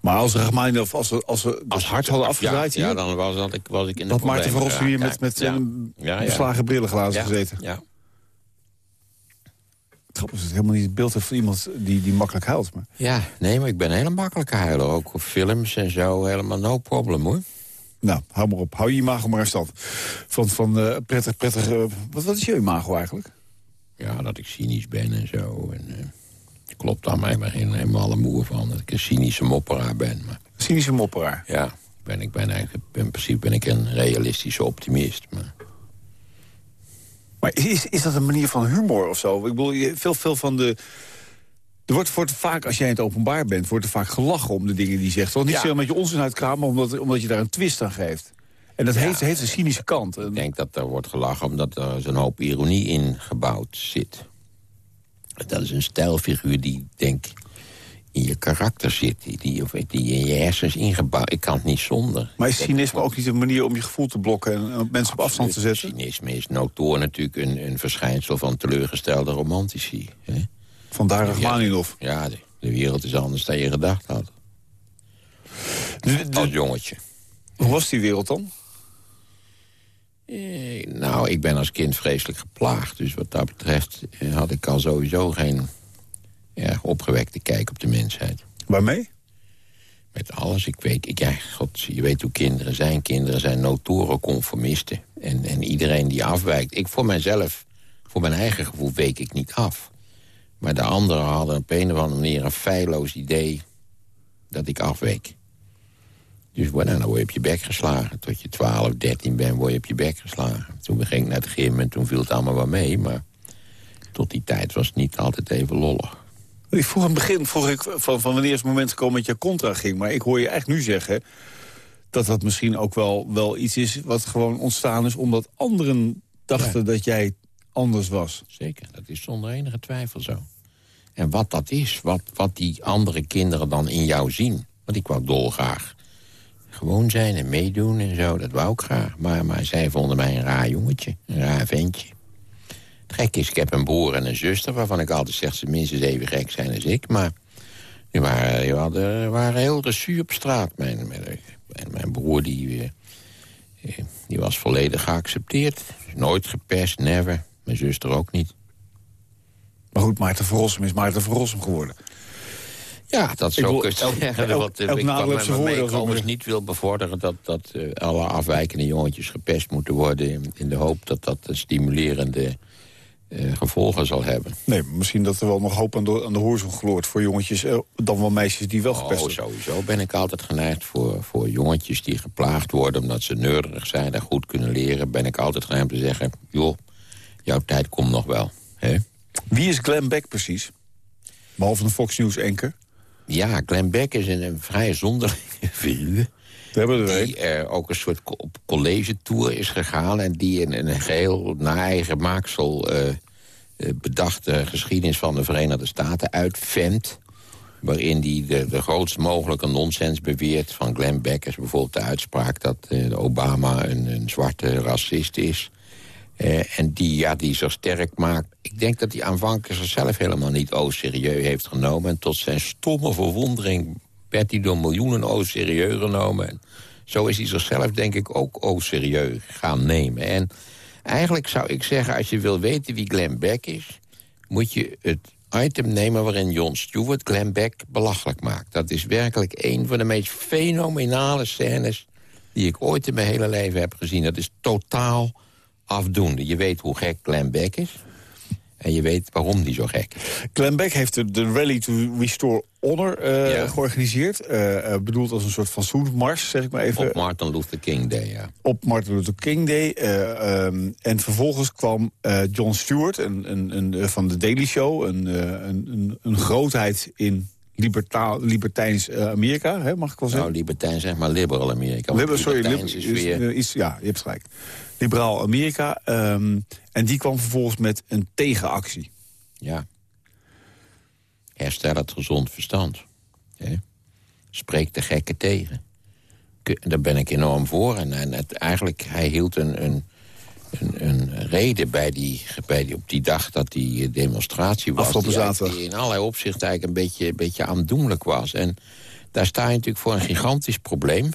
maar als Rachmaninoff, als we, als we als hard hadden afgedraaid ja, hier... Ja, dan was, dat ik, was ik in de Dat Maarten van Rossum hier met, met ja. ja, gezeten. Ja. Grappig is het helemaal niet het beeld van iemand die, die makkelijk huilt. Maar... Ja, nee, maar ik ben een hele makkelijke huiler. Ook op films en zo, helemaal no problem hoor. Nou, hou maar op. Hou je imago maar in stand. Van, van uh, prettig, prettig... Uh, wat, wat is je imago eigenlijk? Ja, dat ik cynisch ben en zo. En, uh, klopt daar mij maar helemaal een moer van. Dat ik een cynische mopperaar ben. Maar... Cynische mopperaar? Ja, ben, ik ben eigenlijk, in principe ben ik een realistische optimist. Maar, maar is, is dat een manier van humor of zo? Ik bedoel, veel, veel van de... Er wordt, wordt vaak, als jij in het openbaar bent, wordt er vaak gelachen om de dingen die je zegt. Wel niet ja. zo met je onzin uitkramen, omdat, omdat je daar een twist aan geeft. En dat heeft, heeft een cynische kant. Ik denk dat er wordt gelachen omdat er zo'n hoop ironie in gebouwd zit. Dat is een stijlfiguur die, denk in je karakter zit. Die, die, die in je hersens ingebouwd. Ik kan het niet zonder. Maar is cynisme ook niet een manier om je gevoel te blokken... en mensen op afstand te zetten? Cynisme is notoor natuurlijk een, een verschijnsel van teleurgestelde romantici. Hè? Vandaar Rachmaninoff. Ja, de, de, wereld is anders dan je gedacht had. Als jongetje. Hoe was die wereld dan? Eh, nou, ik ben als kind vreselijk geplaagd. Dus wat dat betreft eh, had ik al sowieso geen erg opgewekte kijk op de mensheid. Waarmee? Met alles. Ik weet, ik, ja, God, je weet hoe kinderen zijn. Kinderen zijn notoren conformisten. En, en iedereen die afwijkt. Ik voor mijzelf, voor mijn eigen gevoel, week ik niet af. Maar de anderen hadden op een of andere manier een feilloos idee dat ik afweek. Dus nou, dan word je op je bek geslagen. Tot je 12, 13 bent, word je op je bek geslagen. Toen ging ik naar het gym en toen viel het allemaal wel mee. Maar tot die tijd was het niet altijd even lollig. Ik vroeg aan het begin vroeg ik van, van wanneer is het moment gekomen dat je contra ging. Maar ik hoor je echt nu zeggen dat dat misschien ook wel, wel iets is... wat gewoon ontstaan is omdat anderen dachten dat jij anders was. Zeker, dat is zonder enige twijfel zo. En wat dat is, wat, wat die andere kinderen dan in jou zien... want ik wou dolgraag gewoon zijn en meedoen en zo, dat wou ik graag. Maar, maar zij vonden mij een raar jongetje, een raar ventje. Het gek is, ik heb een broer en een zuster... waarvan ik altijd zeg ze minstens even gek zijn als ik. Maar die waren, die hadden, waren heel recu op straat. Mijn, mijn, mijn broer die, eh, die was volledig geaccepteerd. Nooit gepest, never. Mijn zuster ook niet. Maar goed, Maarten Verrossum is Maarten Verrossum geworden. Ja, dat is ook het zeggen. Wat ik met meekomers niet wil bevorderen... dat, dat uh, alle afwijkende jongetjes gepest moeten worden... in, in de hoop dat dat een stimulerende gevolgen zal hebben. Nee, misschien dat er wel nog hoop aan de, aan de horizon gloort... voor jongetjes, uh, dan wel meisjes die wel oh, gepest worden. Sowieso ben ik altijd geneigd voor, voor jongetjes die geplaagd worden... omdat ze neurderig zijn en goed kunnen leren... ben ik altijd geneigd te zeggen... joh, jouw tijd komt nog wel. Hè? Wie is Glenn Beck precies? Behalve een Fox News-enker? Ja, Glenn Beck is een, een vrij zonderlinge figuur. Die er ook een soort op college tour is gegaan... en die in een geheel naar eigen maaksel uh, bedachte geschiedenis van de Verenigde Staten uitvent waarin hij de, de grootst mogelijke nonsens beweert van Glenn Beck... is bijvoorbeeld de uitspraak dat uh, Obama een, een, zwarte racist is. Uh, en die, ja, die zo sterk maakt. Ik denk dat hij aanvankelijk zichzelf helemaal niet o serieus heeft genomen. En tot zijn stomme verwondering werd hij door miljoenen o serieus genomen. En zo is hij zichzelf denk ik ook o serieus gaan nemen. En eigenlijk zou ik zeggen, als je wil weten wie Glenn Beck is... moet je het item nemen waarin Jon Stewart Glenn Beck belachelijk maakt. Dat is werkelijk een van de meest fenomenale scènes... die ik ooit in mijn hele leven heb gezien. Dat is totaal afdoende. Je weet hoe gek Glenn Beck is. En je weet waarom die zo gek. Glenn Beck heeft de, Rally to Restore Honor uh, georganiseerd. Uh, bedoeld als een soort van soetmars, zeg ik maar even. Op Martin Luther King Day, ja. Op Martin Luther King Day. Uh, um, en vervolgens kwam John Stewart een, een, een, van de Daily Show. Een, een, een, grootheid in liberta libertijns Amerika, hè, mag ik wel zeggen? Nou, libertijn zeg maar liberal Amerika. Liber, sorry, liber, is weer... Is, ja, je hebt gelijk. Liberaal Amerika. Um, en die kwam vervolgens met een tegenactie. Ja. Herstel het gezond verstand. Hè? Spreek de gekken tegen. Daar ben ik enorm voor. En, en het, eigenlijk, hij hield een, een, een, een, reden bij die, bij die, op die dag dat die demonstratie was... die, die, in allerlei opzichten eigenlijk een beetje, een beetje aandoenlijk was. En daar sta je natuurlijk voor een gigantisch probleem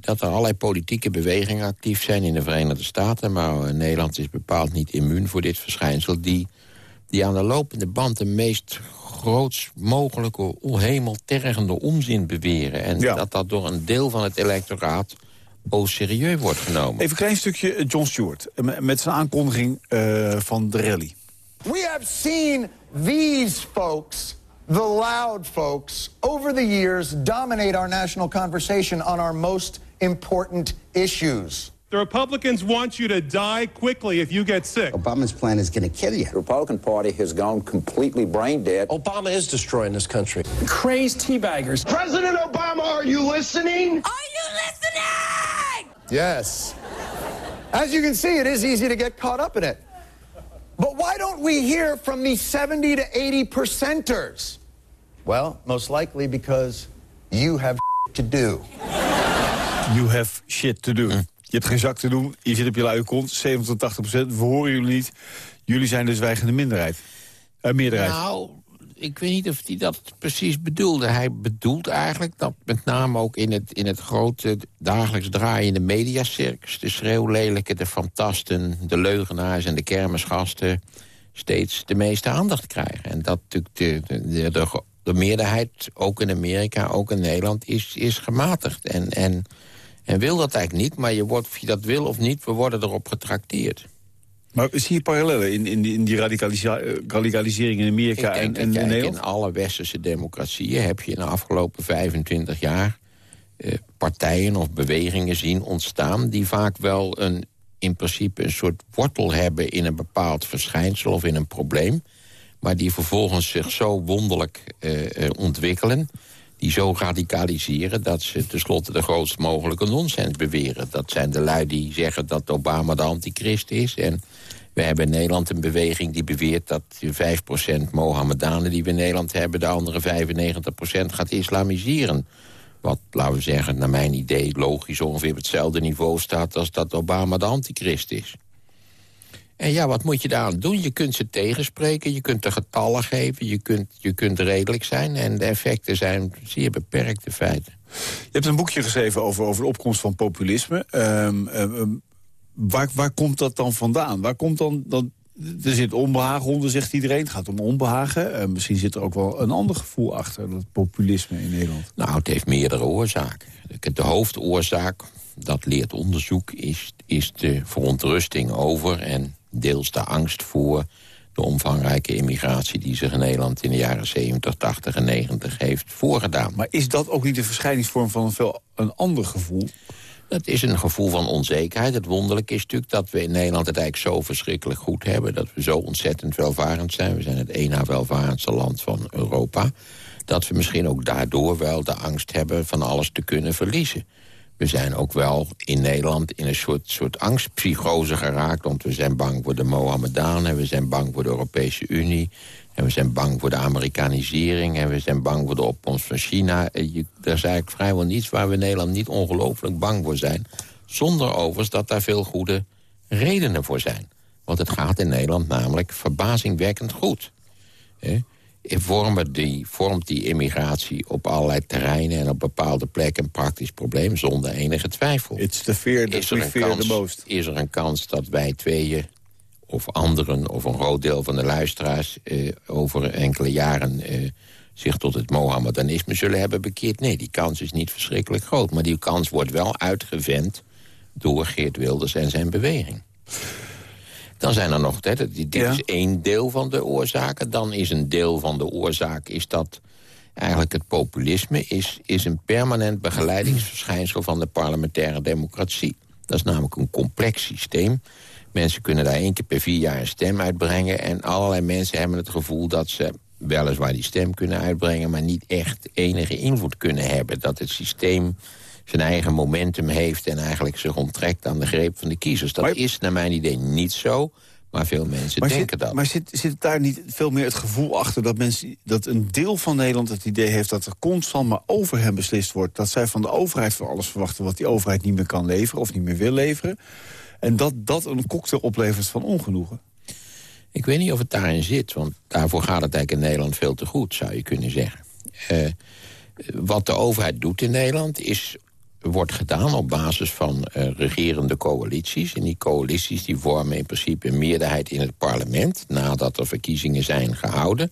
dat er allerlei politieke bewegingen actief zijn in de Verenigde Staten... maar Nederland is bepaald niet immuun voor dit verschijnsel... die, die aan de lopende band de meest groots mogelijke hemeltergende onzin beweren. En dat dat door een deel van het electoraat o serieus wordt genomen. Even een klein stukje eh, John Stewart eh, met zijn aankondiging uh, van de rally. We have seen these folks the loud folks, over the years, dominate our national conversation on our most important issues. The Republicans want you to die quickly if you get sick. Obama's plan is going to kill you. The Republican Party has gone completely brain dead. Obama is destroying this country. Crazed teabaggers. President Obama, are you listening? Are you listening? Yes. As you can see, it is easy to get caught up in it. But why don't we hear from the 70 to 80 percenters? Well, most likely because you have to do. You have shit to do. Mm. Je hebt geen zak te doen, je zit op je luie kont, 70 tot 80 procent, we horen jullie niet. Jullie zijn de zwijgende minderheid. Uh, meerderheid. Nou, ik weet niet of hij dat precies bedoelde. Hij bedoelt eigenlijk dat met name ook in het, in het grote dagelijks draaiende mediacircus... de schreeuwlelijke, de fantasten, de leugenaars en de kermisgasten... steeds de meeste aandacht krijgen. En dat natuurlijk de, de, de, de meerderheid, ook in Amerika, ook in Nederland, is, is gematigd. En, en, en wil dat eigenlijk niet, maar je wordt, of je dat wil of niet... we worden erop getrakteerd. Maar zie je parallellen in, in die, in die radicalisering in Amerika en, en in Nederland? In alle westerse democratieën heb je in de afgelopen 25 jaar... Eh, partijen of bewegingen zien ontstaan... die vaak wel een, in principe een soort wortel hebben in een bepaald verschijnsel of in een probleem... maar die vervolgens zich zo wonderlijk eh, eh ontwikkelen die zo radicaliseren dat ze tenslotte de grootst mogelijke nonsens beweren. Dat zijn de lui die zeggen dat Obama de antichrist is... en we hebben in Nederland een beweging die beweert dat de 5% Mohammedanen die we in Nederland hebben... de andere 95% gaat islamiseren. Wat, laten we zeggen, naar mijn idee logisch ongeveer op hetzelfde niveau staat... als dat Obama de antichrist is. En ja, wat moet je daar aan doen? Je kunt ze tegenspreken, je kunt er getallen geven... je kunt, je kunt redelijk zijn en de effecten zijn zeer beperkte feiten. Je hebt een boekje geschreven over, over de opkomst van populisme. Um, um, waar, waar komt dat dan vandaan? Waar komt dan, dan er zit onbehagen onder, zegt iedereen. Het gaat om onbehagen. Uh, misschien zit er ook wel een ander gevoel achter, dat populisme in Nederland. Nou, het heeft meerdere oorzaken. De hoofdoorzaak, dat leert onderzoek, is, is de verontrusting over... en deels de angst voor de omvangrijke immigratie... die zich in Nederland in de jaren 70, 80 en 90 heeft voorgedaan. Maar is dat ook niet de verschijningsvorm van een veel een ander gevoel? Het is een gevoel van onzekerheid. Het wonderlijke is natuurlijk dat we in Nederland het eigenlijk zo verschrikkelijk goed hebben. Dat we zo ontzettend welvarend zijn. We zijn het één na welvarendste land van Europa. Dat we misschien ook daardoor wel de angst hebben van alles te kunnen verliezen. We zijn ook wel in Nederland in een soort, soort angstpsychose geraakt... want we zijn bang voor de Mohammedanen, we zijn bang voor de Europese Unie... En we zijn bang voor de Amerikanisering en we zijn bang voor de opkomst van China. er is eigenlijk vrijwel niets waar we in Nederland niet ongelooflijk bang voor zijn. Zonder overigens dat daar veel goede redenen voor zijn. Want het gaat in Nederland namelijk verbazingwekkend goed. Vormen die, vormt die immigratie op allerlei terreinen... en op bepaalde plekken een praktisch probleem zonder enige twijfel. It's the fear that we fear the most. Is er een kans dat wij tweeën of anderen of een groot deel van de luisteraars... Eh, over enkele jaren eh, zich tot het Mohammedanisme zullen hebben bekeerd. Nee, die kans is niet verschrikkelijk groot. Maar die kans wordt wel uitgevent door Geert Wilders en zijn beweging. Dan zijn er nog, hè, dit is één deel van de oorzaken. Dan is een deel van de oorzaak is dat eigenlijk het populisme... is, is een permanent begeleidingsverschijnsel van de parlementaire democratie. Dat is namelijk een complex systeem. Mensen kunnen daar één keer per vier jaar een stem uitbrengen... en allerlei mensen hebben het gevoel dat ze weliswaar die stem kunnen uitbrengen... maar niet echt enige invloed kunnen hebben. Dat het systeem zijn eigen momentum heeft... en eigenlijk zich onttrekt aan de greep van de kiezers. Dat is naar mijn idee niet zo... Maar veel mensen denken dat. Maar zit, zit daar niet veel meer het gevoel achter... Dat, mensen, dat een deel van Nederland het idee heeft dat er constant maar over hen beslist wordt? Dat zij van de overheid voor alles verwachten... wat die overheid niet meer kan leveren of niet meer wil leveren? En dat dat een cocktail oplevert van ongenoegen? Ik weet niet of het daarin zit, want daarvoor gaat het eigenlijk in Nederland veel te goed, zou je kunnen zeggen. Uh, wat de overheid doet in Nederland is wordt gedaan op basis van uh, regerende coalities. En die coalities die vormen in principe een meerderheid in het parlement... nadat er verkiezingen zijn gehouden.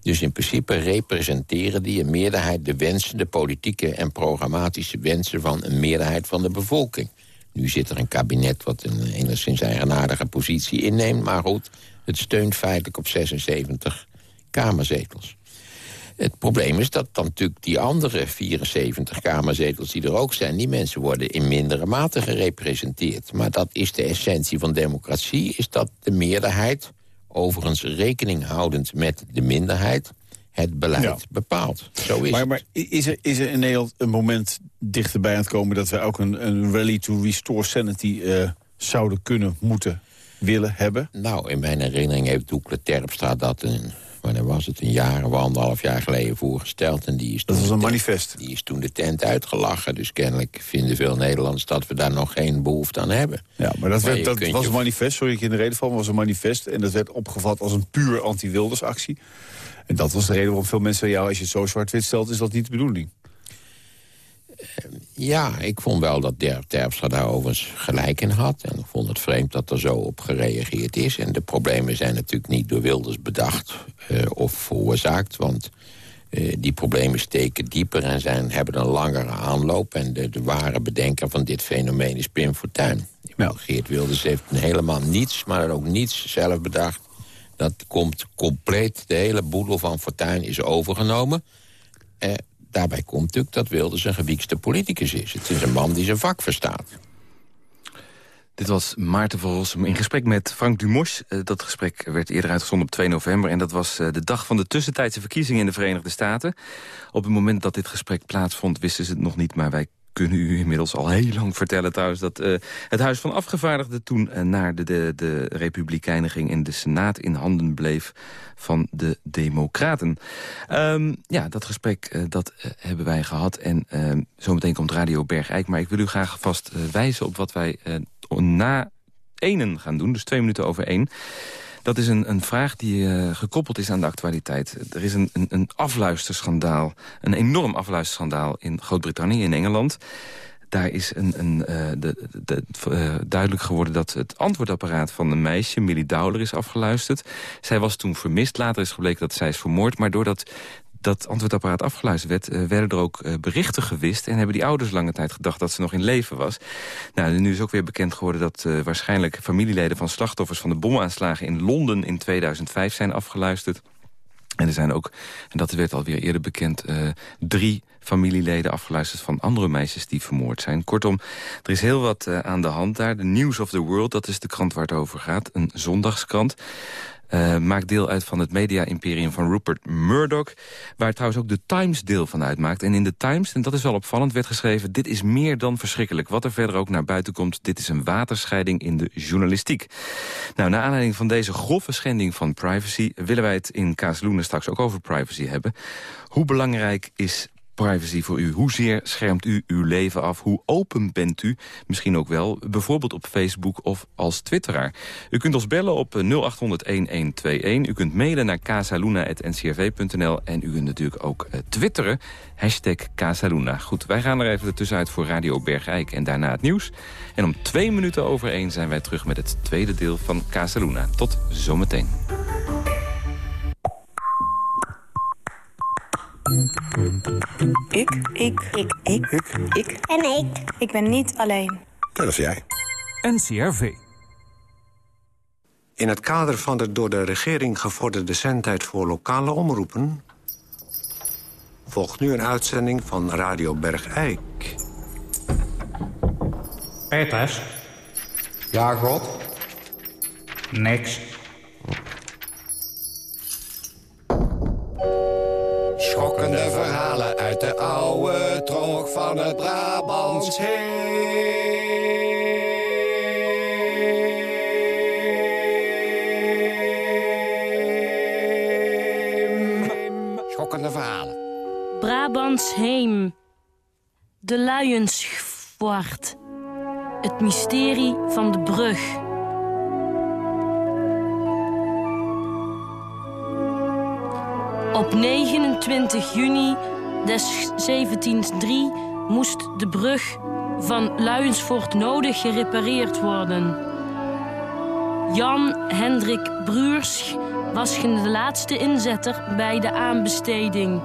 Dus in principe representeren die een meerderheid de wensen... de politieke en programmatische wensen van een meerderheid van de bevolking. Nu zit er een kabinet wat een enigszins eigenaardige positie inneemt... maar goed, het steunt feitelijk op 76 kamerzetels. Het probleem is dat dan natuurlijk die andere 74 kamerzetels die er ook zijn... die mensen worden in mindere mate gerepresenteerd. Maar dat is de essentie van democratie, is dat de meerderheid... overigens rekening houdend met de minderheid het beleid bepaalt. Zo is maar, maar is, er, is er in Nederland een moment dichterbij aan het komen... dat we ook een, een rally to restore sanity uh, zouden kunnen, moeten, willen hebben? Nou, in mijn herinnering heeft Doekle Terpstra dat een wanneer was het, een jaar of anderhalf jaar geleden voorgesteld. En die is dat was een manifest? die is toen de tent uitgelachen. Dus kennelijk vinden veel Nederlanders dat we daar nog geen behoefte aan hebben. Ja, maar dat, werd, dat was een manifest, sorry ik in de reden van, was een manifest. En dat werd opgevat als een puur anti-Wilders actie. En dat was de reden waarom veel mensen ja, als je het zo zwart-wit stelt, is dat niet de bedoeling. Ja, ik vond wel dat Dirk Terpstra daar overigens gelijk in had. En ik vond het vreemd dat er zo op gereageerd is. En de problemen zijn natuurlijk niet door Wilders bedacht uh, of veroorzaakt. Want uh, die problemen steken dieper en zijn, hebben een langere aanloop. En de, de ware bedenker van dit fenomeen is Pim Fortuyn. Ja. Geert Wilders heeft helemaal niets, maar ook niets zelf bedacht. Dat komt compleet, de hele boedel van Fortuyn is overgenomen... Uh, daarbij komt natuurlijk dat Wilders een gewiekste politicus is. Het is een man die zijn vak verstaat. Dit was Maarten van Rossum in gesprek met Frank Dumos. Uh, dat gesprek werd eerder uitgezonden op 2 november... en dat was uh, de dag van de tussentijdse verkiezingen in de Verenigde Staten. Op het moment dat dit gesprek plaatsvond wisten ze het nog niet... maar wij kunnen u inmiddels al heel lang vertellen trouwens... dat uh, het Huis van Afgevaardigden toen uh, naar de, de, de Republikeinen ging... en de Senaat in handen bleef van de Democraten. Um, ja, dat gesprek uh, dat hebben wij gehad. En ehm, zometeen komt Radio Bergijk. Maar ik wil u graag vast wijzen op wat wij na enen gaan doen. Dus twee minuten over één. Dat is een, een vraag die uh, gekoppeld is aan de actualiteit. Er is een, een, een afluisterschandaal, een enorm afluisterschandaal in Groot-Brittannië, in Engeland. Daar is een, een, uh, de, de, uh, duidelijk geworden dat het antwoordapparaat van een meisje, Millie Dowler, is afgeluisterd. Zij was toen vermist. Later is gebleken dat zij is vermoord. Maar doordat dat antwoordapparaat afgeluisterd werd... Uh, werden er ook uh, berichten gewist... en hebben die ouders lange tijd gedacht dat ze nog in leven was. Nou, nu is ook weer bekend geworden dat uh, waarschijnlijk familieleden... van slachtoffers van de bomaanslagen in Londen in 2005 zijn afgeluisterd. En er zijn ook, en dat werd alweer eerder bekend... drie familieleden afgeluisterd van andere meisjes die vermoord zijn. Kortom, er is heel wat aan de hand daar. De News of the World, dat is de krant waar het over gaat. Een zondagskrant. Uh, maakt deel uit van het media-imperium van Rupert Murdoch... waar trouwens ook de Times deel van uitmaakt. En in de Times, en dat is wel opvallend, werd geschreven... dit is meer dan verschrikkelijk. Wat er verder ook naar buiten komt, dit is een waterscheiding in de journalistiek. Nou, naar aanleiding van deze grove schending van privacy... willen wij het in Kaasloenen straks ook over privacy hebben. Hoe belangrijk is privacy voor u? Hoezeer schermt u uw leven af? Hoe open bent u? Misschien ook wel, bijvoorbeeld op Facebook of als twitteraar. U kunt ons bellen op 0800-1121. U kunt mailen naar casaluna.ncrv.nl. En u kunt natuurlijk ook uh, twitteren. Hashtag Casaluna. Goed, wij gaan er even ertussenuit voor Radio Bergijk en daarna het nieuws. En om twee minuten over één zijn wij terug met het tweede deel van Casaluna. Tot zometeen. Ik. Ik. Ik. Ik. Ik. En ik. Ik ben niet alleen. Dat is jij. NCRV. In het kader van de door de regering gevorderde zendtijd voor lokale omroepen... volgt nu een uitzending van Radio Bergijk. Peters? Ja, God? Niks. Schokkende verhalen uit de oude tronk van het Brabants heen. Schokkende verhalen. Brabants heem. De luiensvoort. Het mysterie van de brug. Op 29 juni des 1703 moest de brug van Luiensvoort nodig gerepareerd worden. Jan Hendrik Bruurs was de laatste inzetter bij de aanbesteding.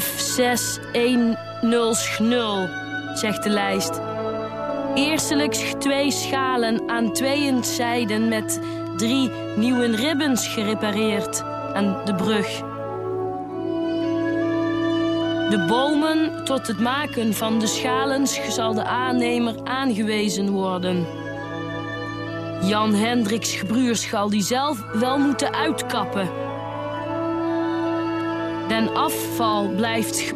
F610 zegt de lijst. Eerstelijks twee schalen aan tweeën zijden met drie nieuwe ribbons gerepareerd aan de brug. De bomen tot het maken van de schalen zal de aannemer aangewezen worden. Jan Hendricks Gebruurs zal die zelf wel moeten uitkappen. Den afval blijft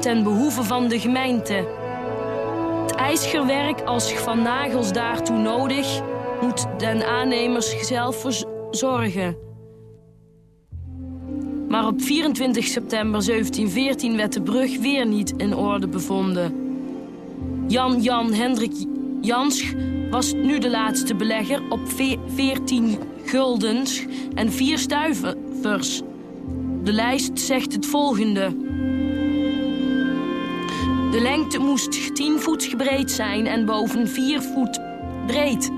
ten behoeve van de gemeente. Het ijsgerwerk als van nagels daartoe nodig moet den aannemers zelf verzorgen. Maar op 24 september 1714 werd de brug weer niet in orde bevonden. Jan Jan Hendrik Jansch was nu de laatste belegger op 14 guldens en 4 stuivers. De lijst zegt het volgende. De lengte moest 10 voet breed zijn en boven 4 voet breed.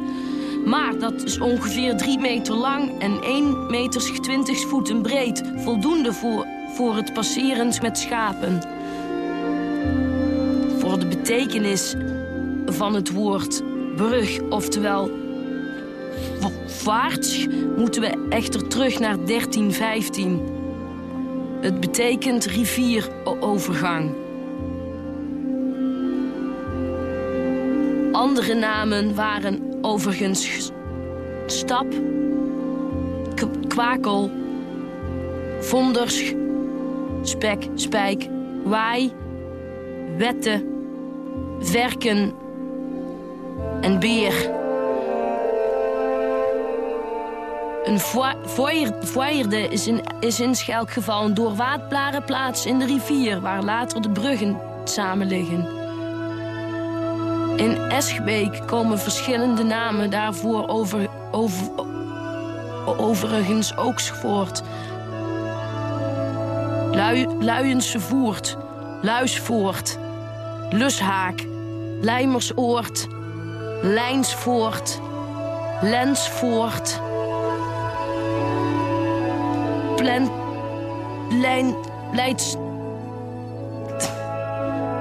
Maar dat is ongeveer 3 meter lang en 1 meter 20 voeten breed. Voldoende voor, voor het passeren met schapen. Voor de betekenis van het woord brug, oftewel vaarts, moeten we echter terug naar 1315. Het betekent rivierovergang. Andere namen waren overigens stap, kwakel, vonders, spek, spijk, waai, wetten, werken en beer. Een foierde is in, is in elk geval een doorwaadbare plaats in de rivier... waar later de bruggen samen liggen. In Eschbeek komen verschillende namen daarvoor over, over, overigens ook voort. Lui, Luiense Voert, Luisvoort, Lushaak, Lijmersoord, Lijnsvoort, Lensvoort, Plen, Lijn, Leids...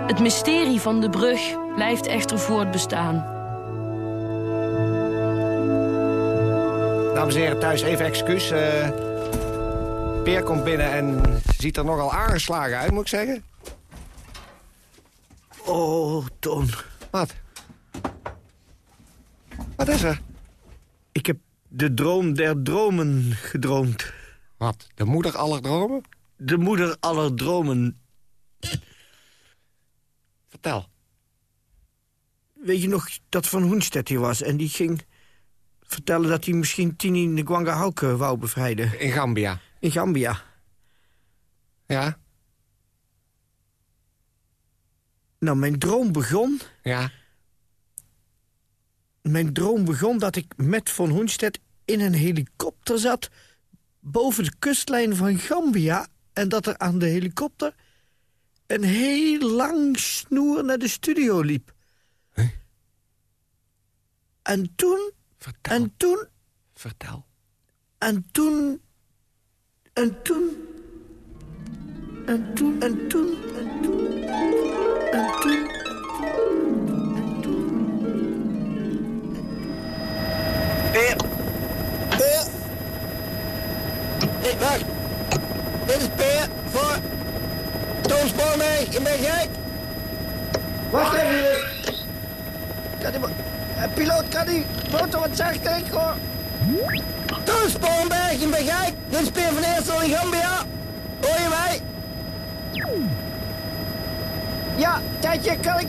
Het mysterie van de brug blijft echter voortbestaan. Dames en heren, thuis even excuus. Uh, Peer komt binnen en ziet er nogal aangeslagen uit, moet ik zeggen. Oh, Toon. Wat? Wat is er? Ik heb de droom der dromen gedroomd. Wat? De moeder aller dromen? De moeder aller dromen. Vertel. Weet je nog dat Van Hoenstedt hier was en die ging vertellen dat hij misschien Tini Ngwangahauke wou bevrijden? In Gambia. In Gambia. Ja? Nou, mijn droom begon... Ja? Mijn droom begon dat ik met Van Hoenstedt in een helikopter zat... boven de kustlijn van Gambia... en dat er aan de helikopter een heel lang snoer naar de studio liep. En toen... Vertel. En toen... Vertel. En toen... En toen... En toen... En toen... En toen... En toen... Peer. Peer. Ik wacht. Dit is Peer voor... Toon mij. je bent gek. Wacht even. Kan die eh, piloot, kan die motor wat zachter? Ik hoor... Toon Spoorweg, je bent gek. Dit is Peer van Eersel in Gambia. Hoor je mij? Ja, tijdje kan ik...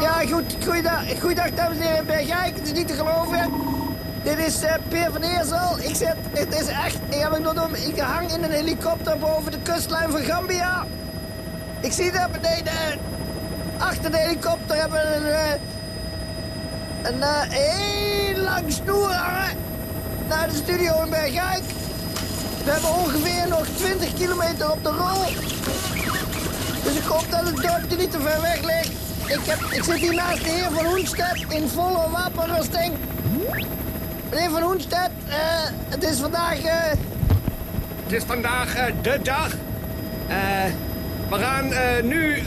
Ja, goed. Goeiedag, goeiedag dames en heren. Ik ben gek. Het is niet te geloven. Dit is eh, Peer van Eersel. Ik zit... Het is echt... Ik, heb het nog doen. ik hang in een helikopter boven de kustlijn van Gambia. Ik zie daar beneden... Achter de helikopter hebben we een... eh, een eh, heel lang snoer hangen. Naar de studio in Bergijk. We hebben ongeveer nog 20 kilometer op de rol. Dus ik hoop dat het dorpje niet te ver weg ligt. Ik, heb, ik zit hier naast de heer Van Hoenstedt in volle wapenrusting. Meneer Van Hoenstedt, eh, het is vandaag... eh, Het is vandaag eh, de dag. We gaan nu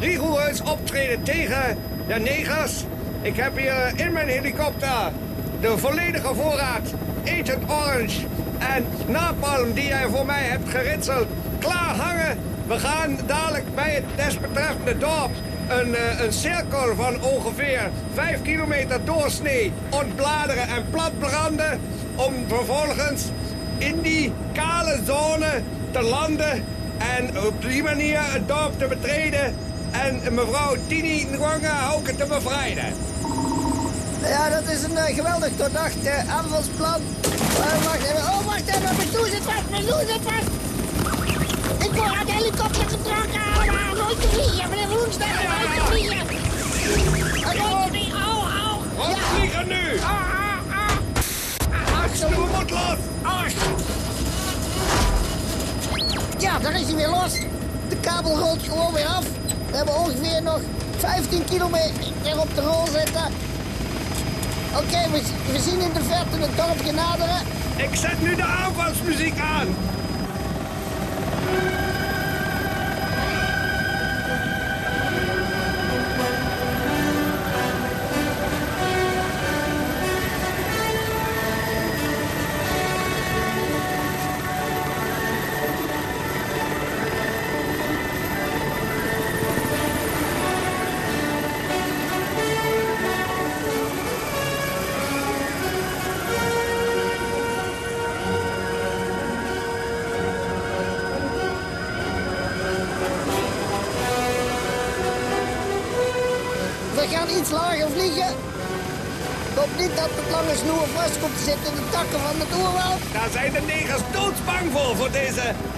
rigoureus optreden tegen de negers. Ik heb hier in mijn helikopter de volledige voorraad Agent Orange en napalm die jij voor mij hebt geritseld klaar hangen. We gaan dadelijk bij het desbetreffende dorp een, eh, een cirkel van ongeveer 5 kilometer doorsnee ontbladeren en platbranden om vervolgens in die kale zone te landen en op die manier het dorp te betreden en mevrouw Tini Nwanga Hauke te bevrijden. Ja, dat is een eh, geweldig doordacht eh, aanvalsplan. Wacht even. Oh, wacht even. Mijn stoel zit vast. Mijn stoel zit vast. Ik word uit de helikopter getrokken. Allemaal nooit te vliegen. Meneer Woensdag, nooit te vliegen. Nooit te vliegen. Au, au. Wat vliegen nu? Au, au, au. Ach, de moet los. Ach. Ja, daar is hij weer los. De kabel rolt gewoon weer af. We hebben ongeveer nog 15 kilometer op de rol zitten. Oké, we, we zien in de verte het dorpje naderen. Ik zet nu de aanvalsmuziek aan.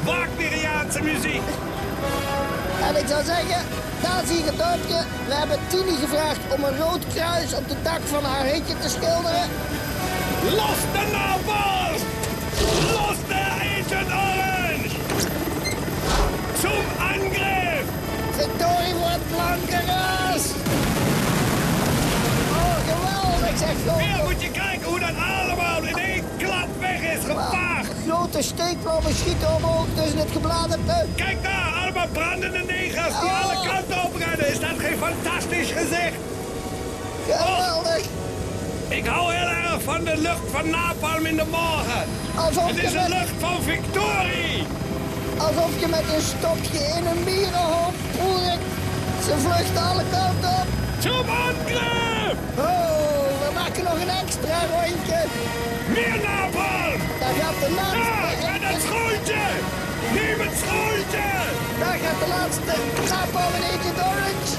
Wagneriaanse muziek. En ik zou zeggen, daar zie ik het dorpje. We hebben Tini gevraagd om een rood kruis op de dak van haar hutje te schilderen. Los de napalm! Los de Agent Orange! Zum Angriff! Victorie het blanke ras! Oh, geweldig, zeg gewoon. Weer moet je kijken hoe dat allemaal in één klap weg is gevaagd. Grote steekvlammen schieten omhoog tussen het gebladerte. Kijk daar, allemaal brandende negers die Oh. alle kanten op rennen. Is dat geen fantastisch gezicht? Geweldig. Ik hou heel erg van de lucht van napalm in de morgen. Alsof Het is een met- lucht van victorie. Alsof je met een stokje in een mierenhoop poert. Ze vluchten alle kanten op. Zum Angriff! Oh, we maken nog een extra rondje. Meer napalm! Daar gaat de laatste. Ja, en het schoentje! Neem het schoentje! Daar gaat de laatste napalm in Agent Orange.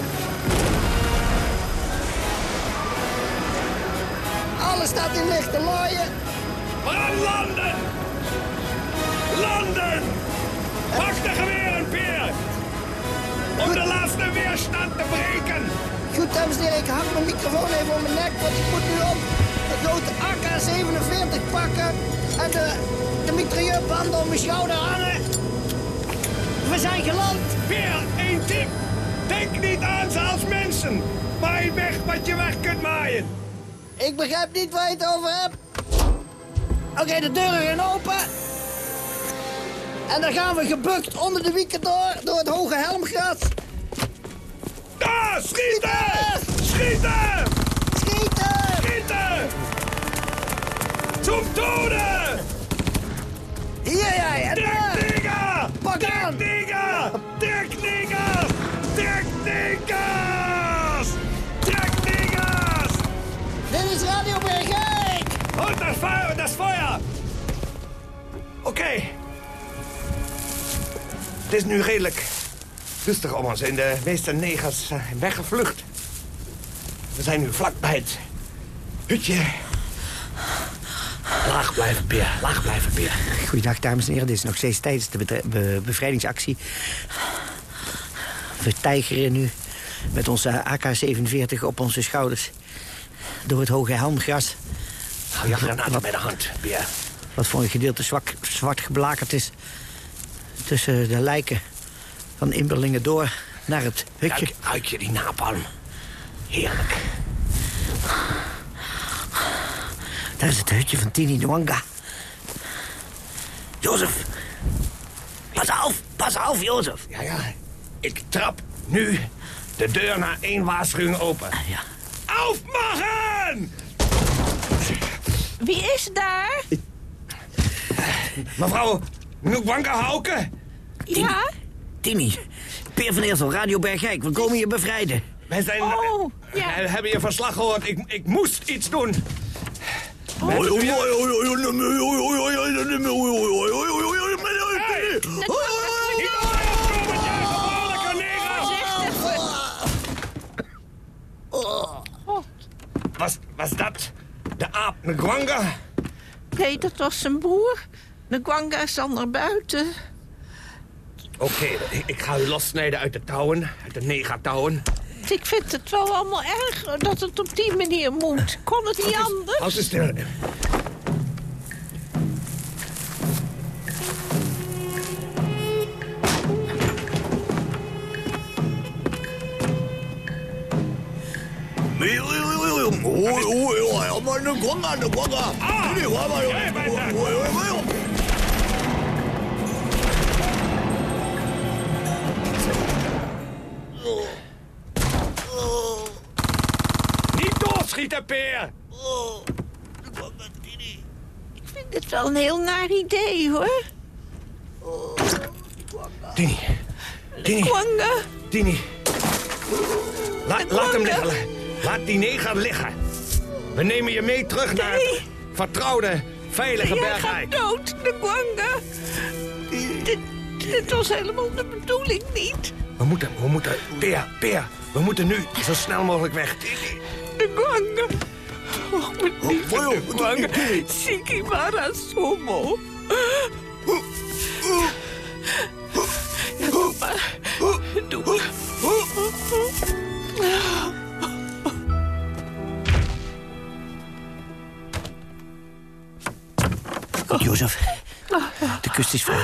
Alles staat in lichte looien. We gaan landen! Landen! Pak de geweren, Peer! Om de laatste weerstand te breken! Goed, dames en heren, ik hang mijn microfoon even om mijn nek, want ik moet nu op grote AK-47 pakken en de, de mitrailleurbanden om mijn schouder hangen. We zijn geland. Peer, één tip! Denk niet aan ze als mensen! Maai weg wat je weg kunt maaien! Ik begrijp niet waar je het over hebt. Oké, de deuren gaan open. En dan gaan we gebukt onder de wieken door, door het hoge helmgras. Daar, schieten! Schieten! Schieten! Schieten! Zum Tode! Hier daar! Technica! Pak aan! Technica! Technica! Technica's! Technica's! Dit is Radio Bergijk! Is vuur, dat is feuer! Oké. Het is nu redelijk rustig om ons en de meeste negers zijn weggevlucht. We zijn nu vlakbij het hutje. Laag blijven, Peer. Laag blijven, Peer. Goeiedag, dames en heren. Dit is nog steeds tijdens de be- bevrijdingsactie. We tijgeren nu met onze AK-47 op onze schouders... door het hoge helmgras. Hou je granaten bij de hand, Peer. Wat voor een gedeelte zwak, zwart geblakerd is... tussen de lijken van inberlingen door naar het hutje. Ruik, ruik je die napalm? Heerlijk. Daar is het hutje van Tini Nwanga. Jozef! Pas af, pas af, Jozef! Ja, ja. Ik trap nu de deur naar één waarschuwing open. Ja. Aufmachen! Wie is daar? Mevrouw Nwanga Hauke? Ja? Tini, Peer van Eersel, Radio Bergijk. We komen je bevrijden. Wij zijn... Oh, We ja. hebben je verslag gehoord. Ik, ik moest iets doen. Was, was dat de aap Nwanga? Nee, dat was zijn broer. De Gwanga is al naar buiten. Oké, ik, ik ga u lossnijden uit de touwen, uit de negatouwen. Ik vind het wel allemaal erg dat het op die manier moet. Kon het niet anders? Houd eens stil. Niet doodschieten, Peer! Ik vind het wel een heel naar idee, hoor. Tini. Tini. Gwanga. Tini. La- laat hem liggen. Laat die neger liggen. We nemen je mee terug naar het vertrouwde, veilige Jij bergrijk. gaat dood, de Gwanga. Dit, dit was helemaal de bedoeling niet. We moeten, we moeten... Peer, Peer. We moeten nu zo snel mogelijk weg. De Gwanga. Oh, mijn lieve de Gwanga. Sikimara Somo. Ja, doe maar. Doe maar. Jozef. De kust is vrij.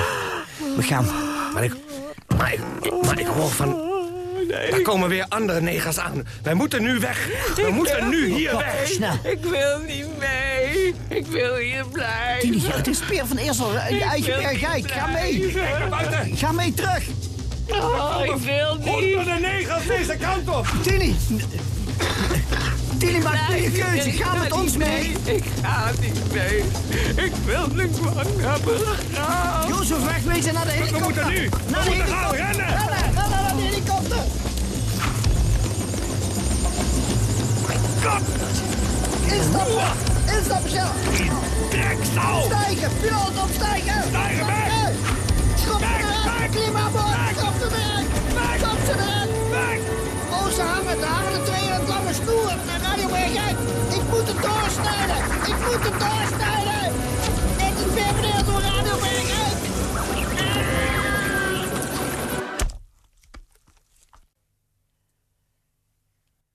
We gaan. Maar ik, maar ik, maar ik hoor van... Daar komen weer andere negers aan. Wij moeten nu weg. We moeten nu hier weg. Snel. Ik wil niet mee. Ik wil hier blijven. Tini, het is Peer van Eersel. Je eigen Bergijk. Ga mee. Kijk. Ga mee terug. Oh, ik wil niet. Honderden negers deze kant op. Tini. Tini, maak nu je keuze. Ga met ons mee. Ik ga niet mee. Ik wil de Gwanga begraven. Jozef, wegwezen naar de We helikopter. moeten nu. We Naar de moeten gaan rennen. Rennen, rennen naar de helikopter. God. Instappen! Instappen, snel! Trekstouw. Stijgen! Piloot opstijgen! Stijgen, weg. Schop ze Weg, eruit! weg. Klim aan boord! Weg. Schop ze eruit! Schop ze eruit! Weg. Oh, ze hangen, daar de twee snoer. Naar Radio Bergijk. Ik moet het doorsnijden. Ik moet het doorsnijden. Dit is weer door Radio Bergijk.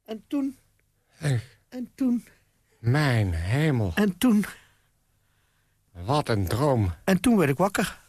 En toen, Echt, en toen, mijn hemel. en toen, Wat een droom. en toen werd ik wakker.